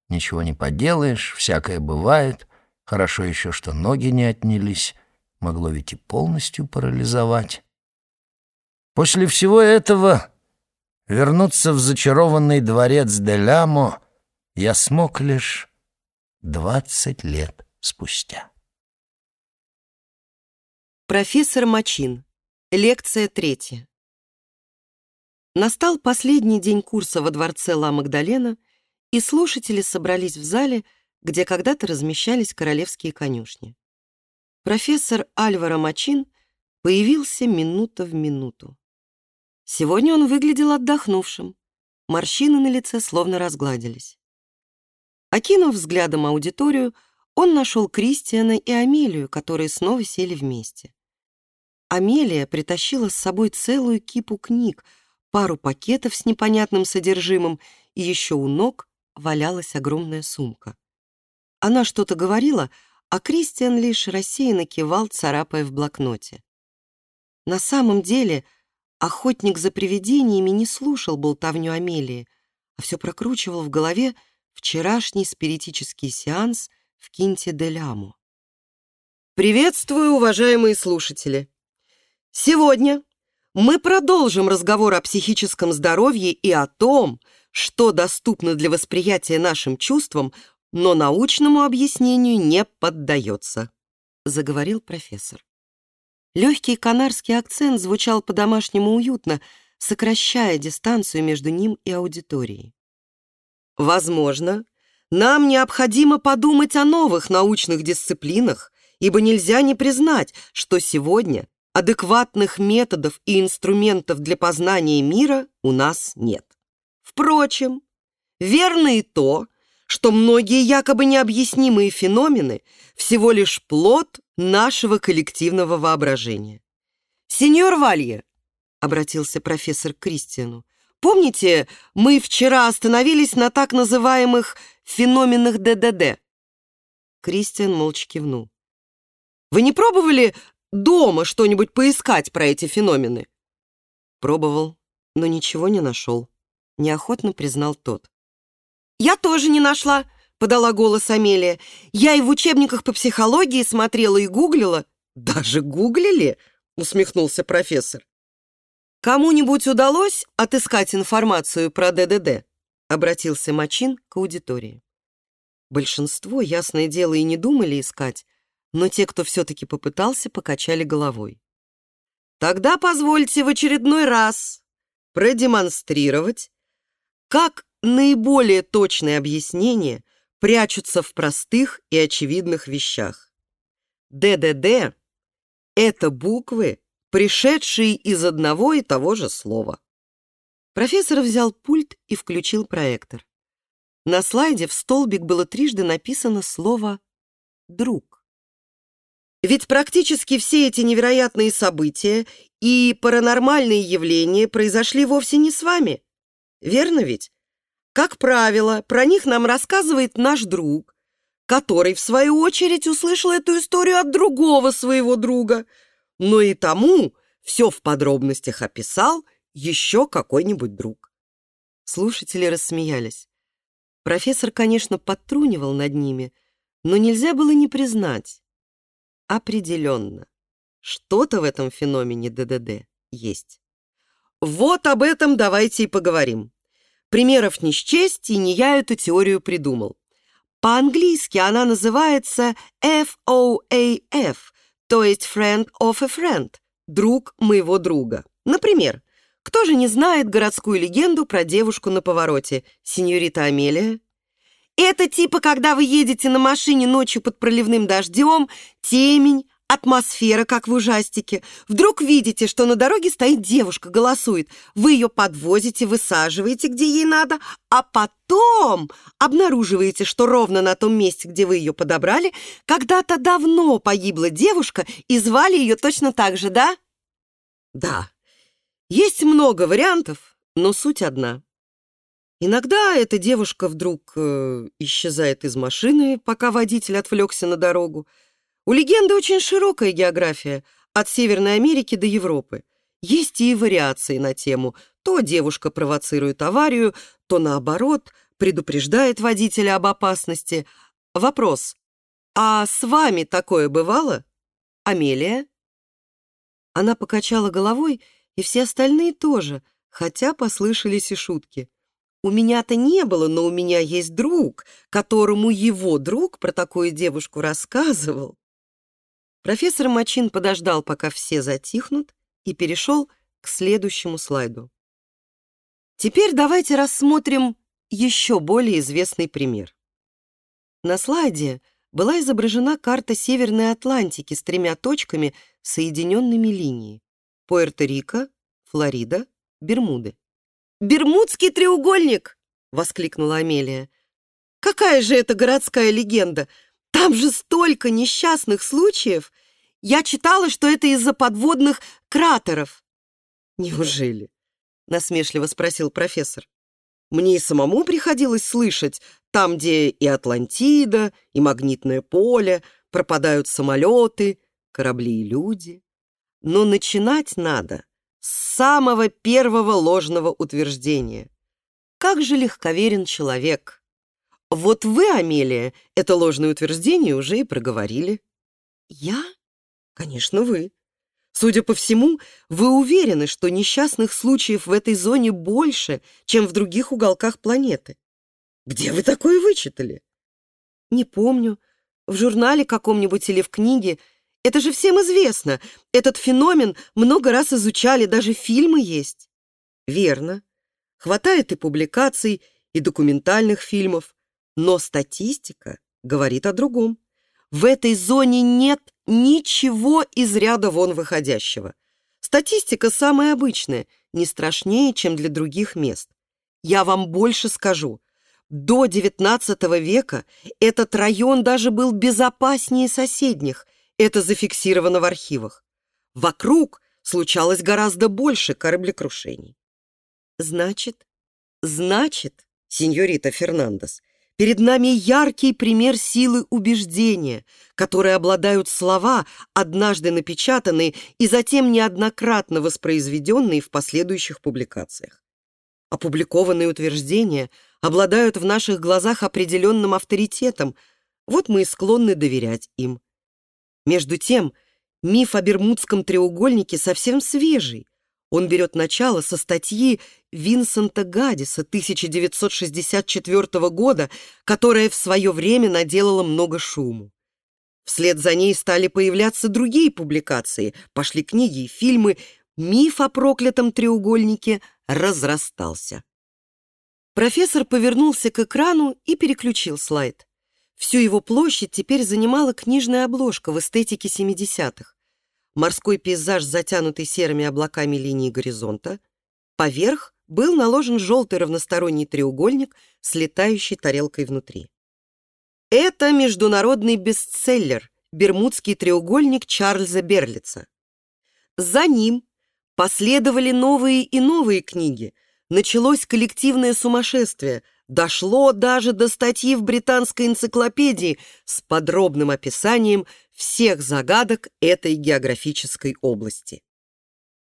Ничего не поделаешь, всякое бывает — Хорошо еще, что ноги не отнялись, могло ведь и полностью парализовать. После всего этого вернуться в зачарованный дворец Делямо я смог лишь двадцать лет спустя. Профессор Мачин. Лекция третья. Настал последний день курса во дворце Ла Магдалена, и слушатели собрались в зале, где когда-то размещались королевские конюшни. Профессор Альваро Мачин появился минута в минуту. Сегодня он выглядел отдохнувшим. Морщины на лице словно разгладились. Окинув взглядом аудиторию, он нашел Кристиана и Амелию, которые снова сели вместе. Амелия притащила с собой целую кипу книг, пару пакетов с непонятным содержимым, и еще у ног валялась огромная сумка. Она что-то говорила, а Кристиан лишь рассеянно кивал, царапая в блокноте. На самом деле охотник за привидениями не слушал болтовню Амелии, а все прокручивал в голове вчерашний спиритический сеанс в Кинте де Ляму. Приветствую, уважаемые слушатели! Сегодня мы продолжим разговор о психическом здоровье и о том, что доступно для восприятия нашим чувствам, но научному объяснению не поддается, заговорил профессор. Легкий канарский акцент звучал по-домашнему уютно, сокращая дистанцию между ним и аудиторией. Возможно, нам необходимо подумать о новых научных дисциплинах, ибо нельзя не признать, что сегодня адекватных методов и инструментов для познания мира у нас нет. Впрочем, верно и то, что многие якобы необъяснимые феномены всего лишь плод нашего коллективного воображения. «Сеньор Валье», — обратился профессор к Кристиану, «помните, мы вчера остановились на так называемых феноменах ДДД?» Кристиан молча кивнул. «Вы не пробовали дома что-нибудь поискать про эти феномены?» Пробовал, но ничего не нашел, неохотно признал тот. «Я тоже не нашла», подала голос Амелия. «Я и в учебниках по психологии смотрела и гуглила». «Даже гуглили?» — усмехнулся профессор. «Кому-нибудь удалось отыскать информацию про ДДД?» — обратился Мачин к аудитории. Большинство, ясное дело, и не думали искать, но те, кто все-таки попытался, покачали головой. «Тогда позвольте в очередной раз продемонстрировать, как наиболее точное объяснение прячутся в простых и очевидных вещах. ДДД — это буквы, пришедшие из одного и того же слова. Профессор взял пульт и включил проектор. На слайде в столбик было трижды написано слово «друг». Ведь практически все эти невероятные события и паранормальные явления произошли вовсе не с вами. Верно ведь? Как правило, про них нам рассказывает наш друг, который, в свою очередь, услышал эту историю от другого своего друга, но и тому все в подробностях описал еще какой-нибудь друг. Слушатели рассмеялись. Профессор, конечно, подтрунивал над ними, но нельзя было не признать. Определенно, что-то в этом феномене ДДД есть. Вот об этом давайте и поговорим. Примеров не счесть, и не я эту теорию придумал. По-английски она называется FOAF, то есть Friend of a Friend, друг моего друга. Например, кто же не знает городскую легенду про девушку на повороте, сеньорита Амелия? Это типа, когда вы едете на машине ночью под проливным дождем, темень, Атмосфера, как в ужастике. Вдруг видите, что на дороге стоит девушка, голосует. Вы ее подвозите, высаживаете, где ей надо, а потом обнаруживаете, что ровно на том месте, где вы ее подобрали, когда-то давно погибла девушка и звали ее точно так же, да? Да. Есть много вариантов, но суть одна. Иногда эта девушка вдруг э, исчезает из машины, пока водитель отвлекся на дорогу. У легенды очень широкая география, от Северной Америки до Европы. Есть и вариации на тему. То девушка провоцирует аварию, то наоборот, предупреждает водителя об опасности. Вопрос. А с вами такое бывало? Амелия? Она покачала головой, и все остальные тоже, хотя послышались и шутки. У меня-то не было, но у меня есть друг, которому его друг про такую девушку рассказывал. Профессор Мачин подождал, пока все затихнут, и перешел к следующему слайду. Теперь давайте рассмотрим еще более известный пример. На слайде была изображена карта Северной Атлантики с тремя точками, соединенными линией. Пуэрто-Рико, Флорида, Бермуды. «Бермудский треугольник!» — воскликнула Амелия. «Какая же это городская легенда! Там же столько несчастных случаев. Я читала, что это из-за подводных кратеров. Неужели? Насмешливо спросил профессор. Мне и самому приходилось слышать, там, где и Атлантида, и магнитное поле, пропадают самолеты, корабли и люди. Но начинать надо с самого первого ложного утверждения. Как же легковерен человек! Вот вы, Амелия, это ложное утверждение уже и проговорили. Я? Конечно, вы. Судя по всему, вы уверены, что несчастных случаев в этой зоне больше, чем в других уголках планеты. Где вы такое вычитали? Не помню. В журнале каком-нибудь или в книге. Это же всем известно. Этот феномен много раз изучали, даже фильмы есть. Верно. Хватает и публикаций, и документальных фильмов. Но статистика говорит о другом. В этой зоне нет ничего из ряда вон выходящего. Статистика самая обычная, не страшнее, чем для других мест. Я вам больше скажу. До XIX века этот район даже был безопаснее соседних. Это зафиксировано в архивах. Вокруг случалось гораздо больше кораблекрушений. Значит, значит, сеньорита Фернандес, Перед нами яркий пример силы убеждения, которые обладают слова, однажды напечатанные и затем неоднократно воспроизведенные в последующих публикациях. Опубликованные утверждения обладают в наших глазах определенным авторитетом, вот мы и склонны доверять им. Между тем, миф о Бермудском треугольнике совсем свежий, он берет начало со статьи Винсента Гадиса 1964 года, которая в свое время наделала много шуму. Вслед за ней стали появляться другие публикации, пошли книги и фильмы, миф о проклятом треугольнике разрастался. Профессор повернулся к экрану и переключил слайд. Всю его площадь теперь занимала книжная обложка в эстетике 70-х морской пейзаж, затянутый серыми облаками линии горизонта. Поверх был наложен желтый равносторонний треугольник с летающей тарелкой внутри. Это международный бестселлер «Бермудский треугольник» Чарльза Берлица. За ним последовали новые и новые книги. Началось коллективное сумасшествие, дошло даже до статьи в британской энциклопедии с подробным описанием всех загадок этой географической области.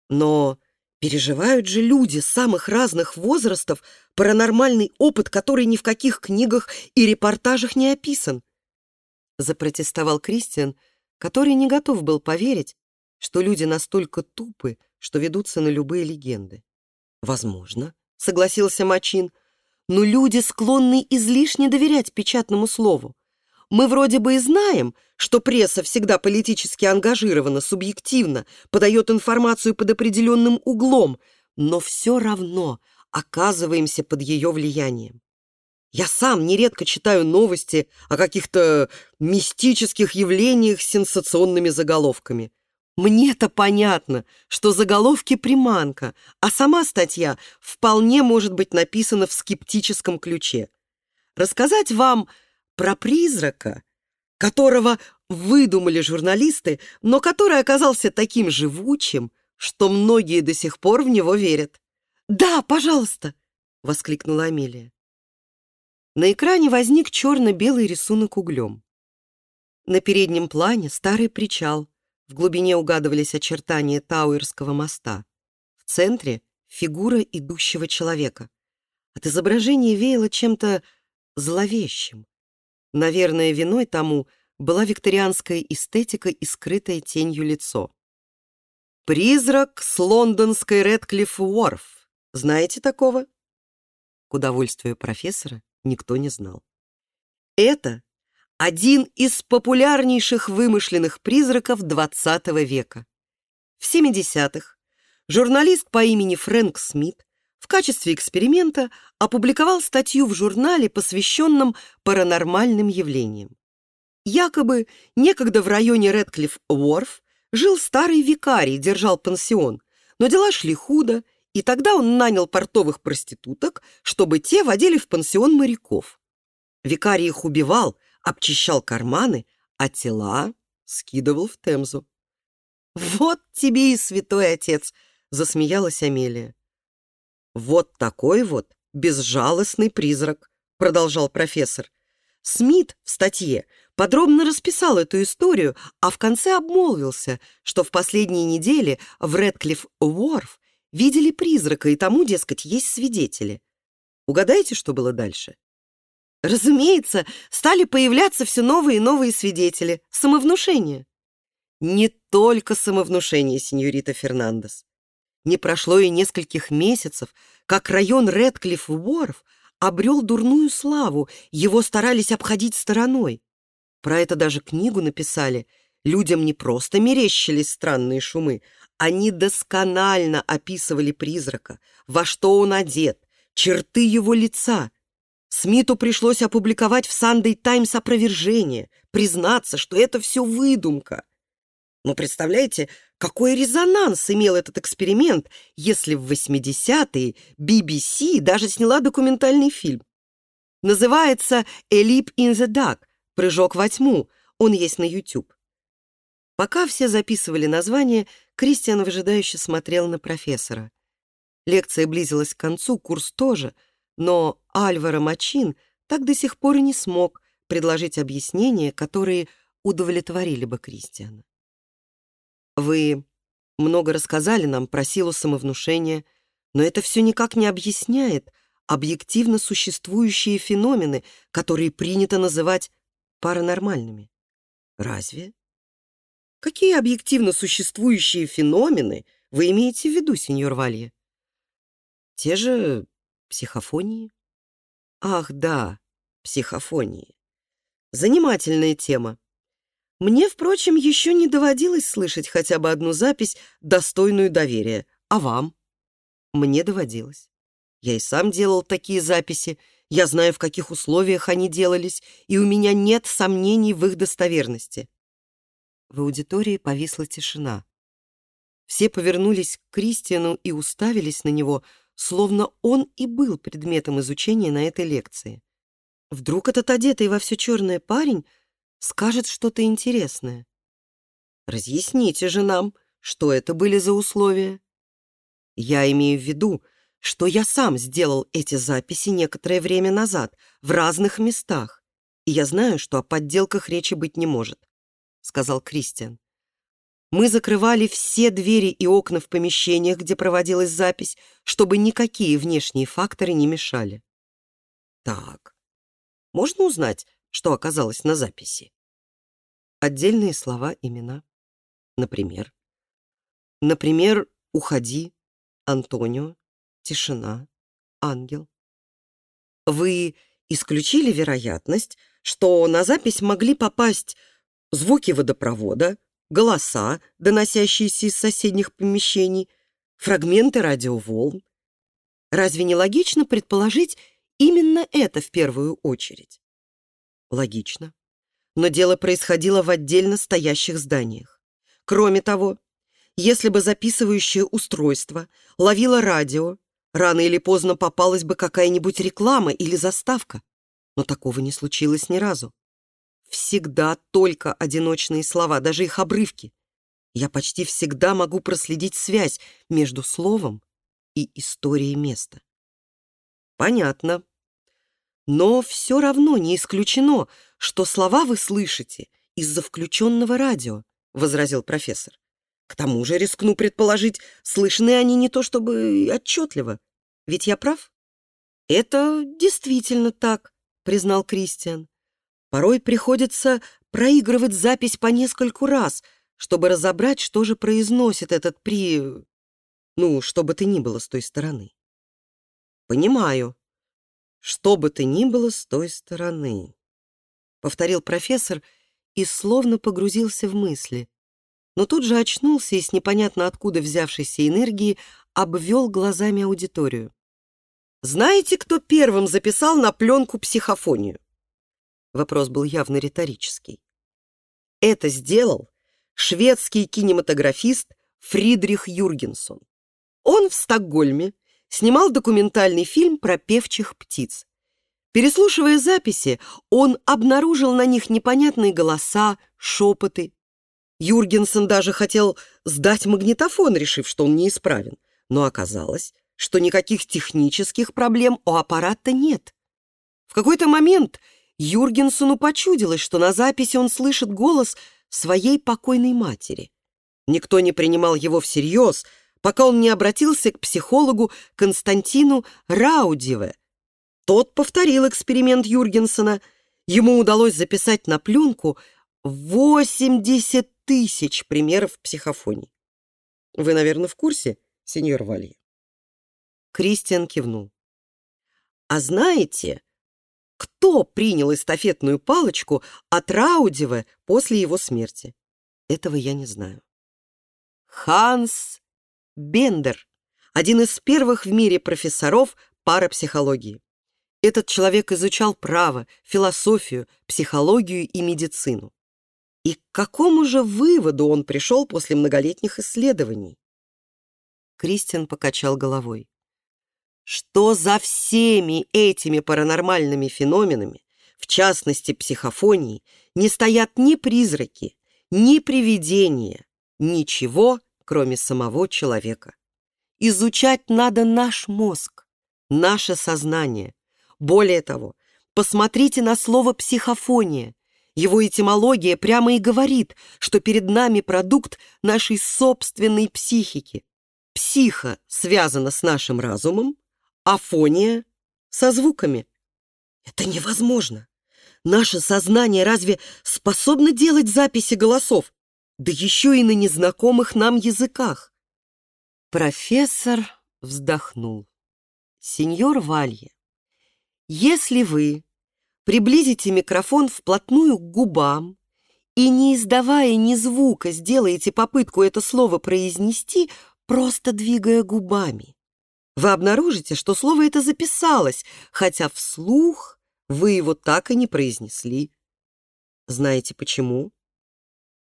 Но переживают же люди самых разных возрастов паранормальный опыт, который ни в каких книгах и репортажах не описан. Запротестовал Кристиан, который не готов был поверить, что люди настолько тупы, что ведутся на любые легенды. «Возможно», — согласился Мачин, «но люди склонны излишне доверять печатному слову. Мы вроде бы и знаем, что пресса всегда политически ангажирована, субъективно, подает информацию под определенным углом, но все равно оказываемся под ее влиянием. Я сам нередко читаю новости о каких-то мистических явлениях с сенсационными заголовками. Мне-то понятно, что заголовки приманка, а сама статья вполне может быть написана в скептическом ключе. Рассказать вам про призрака, которого выдумали журналисты, но который оказался таким живучим, что многие до сих пор в него верят. «Да, пожалуйста!» — воскликнула Амелия. На экране возник черно-белый рисунок углем. На переднем плане старый причал, в глубине угадывались очертания Тауэрского моста. В центре — фигура идущего человека. От изображения веяло чем-то зловещим. Наверное, виной тому была викторианская эстетика и скрытое тенью лицо. «Призрак с лондонской Редклифф Уорф. Знаете такого?» К удовольствию профессора никто не знал. Это один из популярнейших вымышленных призраков XX века. В 70-х журналист по имени Фрэнк Смит в качестве эксперимента опубликовал статью в журнале, посвященном паранормальным явлениям. Якобы некогда в районе Редклифф-Уорф жил старый викарий, держал пансион, но дела шли худо, и тогда он нанял портовых проституток, чтобы те водили в пансион моряков. Викарий их убивал, обчищал карманы, а тела скидывал в Темзу. «Вот тебе и святой отец!» — засмеялась Амелия. «Вот такой вот безжалостный призрак», — продолжал профессор. Смит в статье подробно расписал эту историю, а в конце обмолвился, что в последние недели в Редклифф-Уорф видели призрака, и тому, дескать, есть свидетели. Угадайте, что было дальше? Разумеется, стали появляться все новые и новые свидетели. Самовнушение. Не только самовнушение, сеньорита Фернандес. Не прошло и нескольких месяцев, как район Редклифф-Уорф обрел дурную славу, его старались обходить стороной. Про это даже книгу написали. Людям не просто мерещились странные шумы, они досконально описывали призрака, во что он одет, черты его лица. Смиту пришлось опубликовать в «Сандей Таймс» опровержение, признаться, что это все выдумка. Но представляете, какой резонанс имел этот эксперимент, если в 80-е BBC даже сняла документальный фильм. Называется «A Leap in the Dark» — «Прыжок во тьму». Он есть на YouTube. Пока все записывали название, Кристиан выжидающе смотрел на профессора. Лекция близилась к концу, курс тоже, но Альваро Мачин так до сих пор и не смог предложить объяснения, которые удовлетворили бы Кристиана. Вы много рассказали нам про силу самовнушения, но это все никак не объясняет объективно существующие феномены, которые принято называть паранормальными. Разве? Какие объективно существующие феномены вы имеете в виду, сеньор Валье? Те же психофонии? Ах, да, психофонии. Занимательная тема. Мне, впрочем, еще не доводилось слышать хотя бы одну запись, достойную доверия. А вам? Мне доводилось. Я и сам делал такие записи. Я знаю, в каких условиях они делались, и у меня нет сомнений в их достоверности. В аудитории повисла тишина. Все повернулись к Кристиану и уставились на него, словно он и был предметом изучения на этой лекции. Вдруг этот одетый во все черное парень скажет что-то интересное. Разъясните же нам, что это были за условия. Я имею в виду, что я сам сделал эти записи некоторое время назад в разных местах, и я знаю, что о подделках речи быть не может, сказал Кристиан. Мы закрывали все двери и окна в помещениях, где проводилась запись, чтобы никакие внешние факторы не мешали. Так, можно узнать, что оказалось на записи. Отдельные слова, имена. Например. Например, «Уходи», «Антонио», «Тишина», «Ангел». Вы исключили вероятность, что на запись могли попасть звуки водопровода, голоса, доносящиеся из соседних помещений, фрагменты радиоволн. Разве не логично предположить именно это в первую очередь? Логично. Но дело происходило в отдельно стоящих зданиях. Кроме того, если бы записывающее устройство ловило радио, рано или поздно попалась бы какая-нибудь реклама или заставка. Но такого не случилось ни разу. Всегда только одиночные слова, даже их обрывки. Я почти всегда могу проследить связь между словом и историей места. Понятно, но все равно не исключено, что слова вы слышите из-за включенного радио, возразил профессор. К тому же, рискну предположить, слышны они не то чтобы отчетливо. Ведь я прав? Это действительно так, признал Кристиан. Порой приходится проигрывать запись по нескольку раз, чтобы разобрать, что же произносит этот при... Ну, что бы то ни было с той стороны. Понимаю, что бы то ни было с той стороны», — повторил профессор и словно погрузился в мысли, но тут же очнулся и с непонятно откуда взявшейся энергией обвел глазами аудиторию. «Знаете, кто первым записал на пленку психофонию?» Вопрос был явно риторический. Это сделал шведский кинематографист Фридрих Юргенсон. Он в Стокгольме снимал документальный фильм про певчих птиц. Переслушивая записи, он обнаружил на них непонятные голоса, шепоты. Юргенсен даже хотел сдать магнитофон, решив, что он неисправен. Но оказалось, что никаких технических проблем у аппарата нет. В какой-то момент Юргенсену почудилось, что на записи он слышит голос своей покойной матери. Никто не принимал его всерьез, пока он не обратился к психологу Константину Раудиве. Тот повторил эксперимент Юргенсена. Ему удалось записать на пленку 80 тысяч примеров психофонии. Вы, наверное, в курсе, сеньор Валье? Кристиан кивнул. А знаете, кто принял эстафетную палочку от Раудева после его смерти? Этого я не знаю. Ханс Бендер, один из первых в мире профессоров парапсихологии. Этот человек изучал право, философию, психологию и медицину. И к какому же выводу он пришел после многолетних исследований? Кристиан покачал головой. Что за всеми этими паранормальными феноменами, в частности психофонией, не стоят ни призраки, ни привидения, ничего, кроме самого человека. Изучать надо наш мозг, наше сознание. Более того, посмотрите на слово «психофония». Его этимология прямо и говорит, что перед нами продукт нашей собственной психики. Психа связана с нашим разумом, а фония — со звуками. Это невозможно. Наше сознание разве способно делать записи голосов? Да еще и на незнакомых нам языках. Профессор вздохнул. Сеньор Валье, если вы приблизите микрофон вплотную к губам и, не издавая ни звука, сделаете попытку это слово произнести, просто двигая губами, вы обнаружите, что слово это записалось, хотя вслух вы его так и не произнесли. Знаете почему?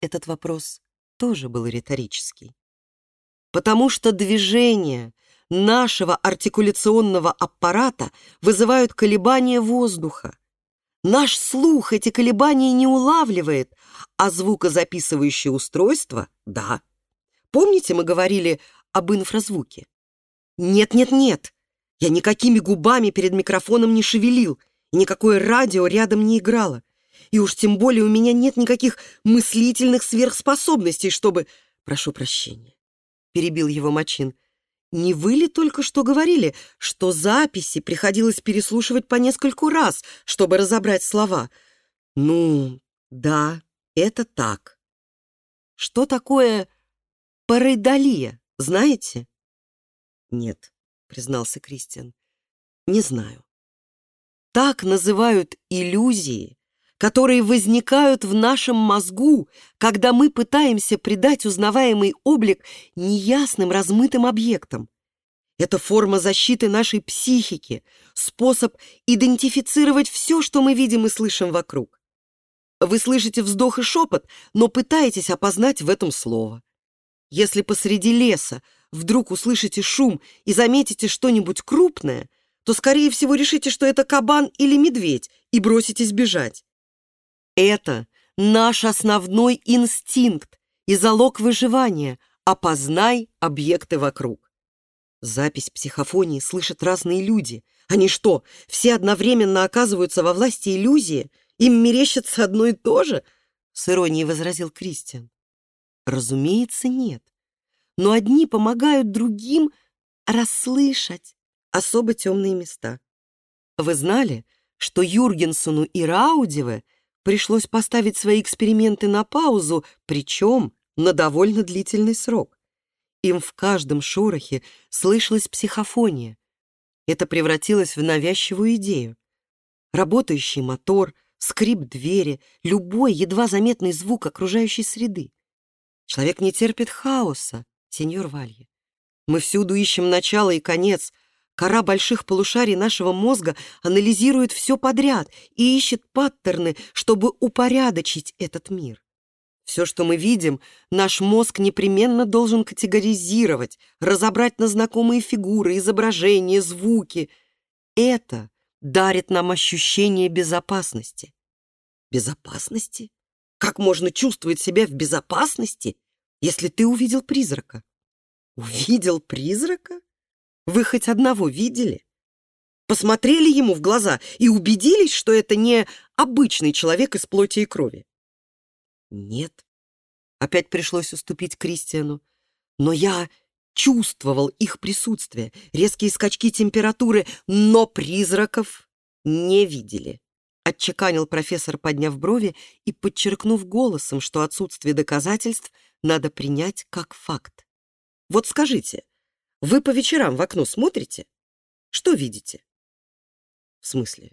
Этот вопрос тоже был риторический. Потому что движения нашего артикуляционного аппарата вызывают колебания воздуха. Наш слух эти колебания не улавливает, а звукозаписывающее устройство — да. Помните, мы говорили об инфразвуке? Нет-нет-нет, я никакими губами перед микрофоном не шевелил — и никакое радио рядом не играло. И уж тем более у меня нет никаких мыслительных сверхспособностей, чтобы... Прошу прощения, — перебил его Мачин. Не вы ли только что говорили, что записи приходилось переслушивать по нескольку раз, чтобы разобрать слова? Ну, да, это так. Что такое парейдалия, знаете? Нет, признался Кристиан, не знаю. Так называют иллюзии, которые возникают в нашем мозгу, когда мы пытаемся придать узнаваемый облик неясным размытым объектам. Это форма защиты нашей психики, способ идентифицировать все, что мы видим и слышим вокруг. Вы слышите вздох и шепот, но пытаетесь опознать в этом слово. Если посреди леса вдруг услышите шум и заметите что-нибудь крупное – то, скорее всего, решите, что это кабан или медведь, и броситесь бежать. Это наш основной инстинкт и залог выживания. Опознай объекты вокруг. Запись психофонии слышат разные люди. Они что, все одновременно оказываются во власти иллюзии? Им мерещится одно и то же? С иронией возразил Кристиан. Разумеется, нет. Но одни помогают другим расслышать особо темные места. Вы знали, что Юргенсону и Раудеве пришлось поставить свои эксперименты на паузу, причем на довольно длительный срок. Им в каждом шорохе слышалась психофония. Это превратилось в навязчивую идею. Работающий мотор, скрип двери, любой едва заметный звук окружающей среды. Человек не терпит хаоса, сеньор Валье. Мы всюду ищем начало и конец, Кора больших полушарий нашего мозга анализирует все подряд и ищет паттерны, чтобы упорядочить этот мир. Все, что мы видим, наш мозг непременно должен категоризировать, разобрать на знакомые фигуры, изображения, звуки. Это дарит нам ощущение безопасности. Безопасности? Как можно чувствовать себя в безопасности, если ты увидел призрака? Увидел призрака? Вы хоть одного видели? Посмотрели ему в глаза и убедились, что это не обычный человек из плоти и крови? Нет. Опять пришлось уступить Кристиану. Но я чувствовал их присутствие, резкие скачки температуры, но призраков не видели. отчеканил профессор, подняв брови и подчеркнув голосом, что отсутствие доказательств надо принять как факт. «Вот скажите, вы по вечерам в окно смотрите? Что видите?» «В смысле?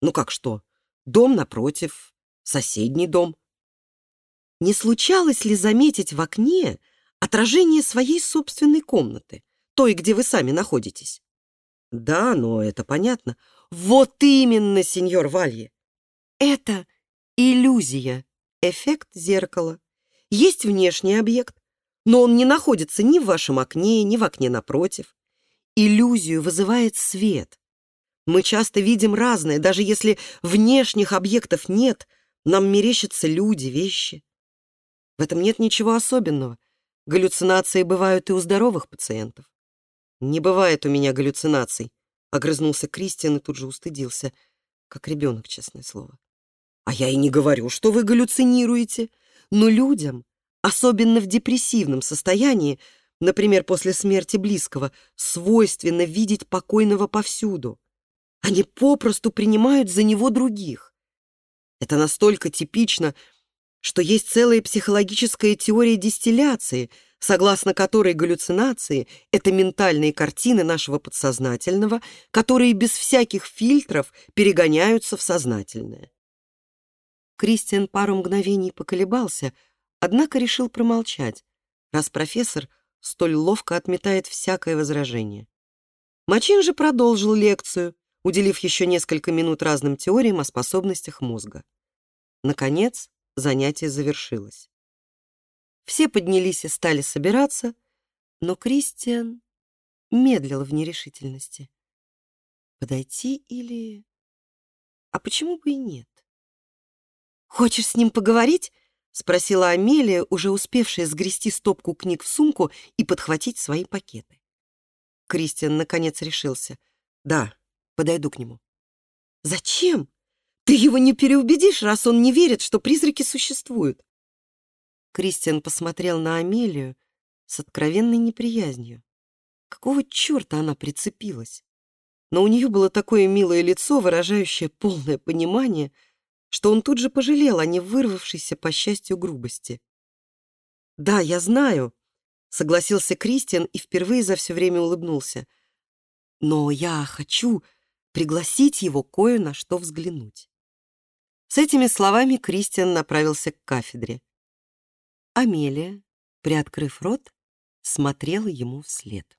Ну как что? Дом напротив, соседний дом». Не случалось ли заметить в окне отражение своей собственной комнаты, той, где вы сами находитесь? Да, но это понятно. Вот именно, сеньор Валье. Это иллюзия, эффект зеркала. Есть внешний объект, но он не находится ни в вашем окне, ни в окне напротив. Иллюзию вызывает свет. Мы часто видим разное, даже если внешних объектов нет, нам мерещатся люди, вещи. В этом нет ничего особенного. Галлюцинации бывают и у здоровых пациентов. «Не бывает у меня галлюцинаций», — огрызнулся Кристиан и тут же устыдился, как ребенок, честное слово. «А я и не говорю, что вы галлюцинируете, но людям, особенно в депрессивном состоянии, например, после смерти близкого, свойственно видеть покойного повсюду. Они попросту принимают за него других. Это настолько типично, что есть целая психологическая теория дистилляции — согласно которой галлюцинации — это ментальные картины нашего подсознательного, которые без всяких фильтров перегоняются в сознательное. Кристиан пару мгновений поколебался, однако решил промолчать, раз профессор столь ловко отметает всякое возражение. Мачин же продолжил лекцию, уделив еще несколько минут разным теориям о способностях мозга. Наконец, занятие завершилось. Все поднялись и стали собираться, но Кристиан медлил в нерешительности. Подойти или... А почему бы и нет? «Хочешь с ним поговорить?» — спросила Амелия, уже успевшая сгрести стопку книг в сумку и подхватить свои пакеты. Кристиан наконец решился. «Да, подойду к нему». «Зачем? Ты его не переубедишь, раз он не верит, что призраки существуют. Кристиан посмотрел на Амелию с откровенной неприязнью. Какого черта она прицепилась? Но у нее было такое милое лицо, выражающее полное понимание, что он тут же пожалел о не вырвавшейся, по счастью, грубости. «Да, я знаю», — согласился Кристиан и впервые за все время улыбнулся. «Но я хочу пригласить его кое на что взглянуть». С этими словами Кристиан направился к кафедре. Амелия, приоткрыв рот, смотрела ему вслед.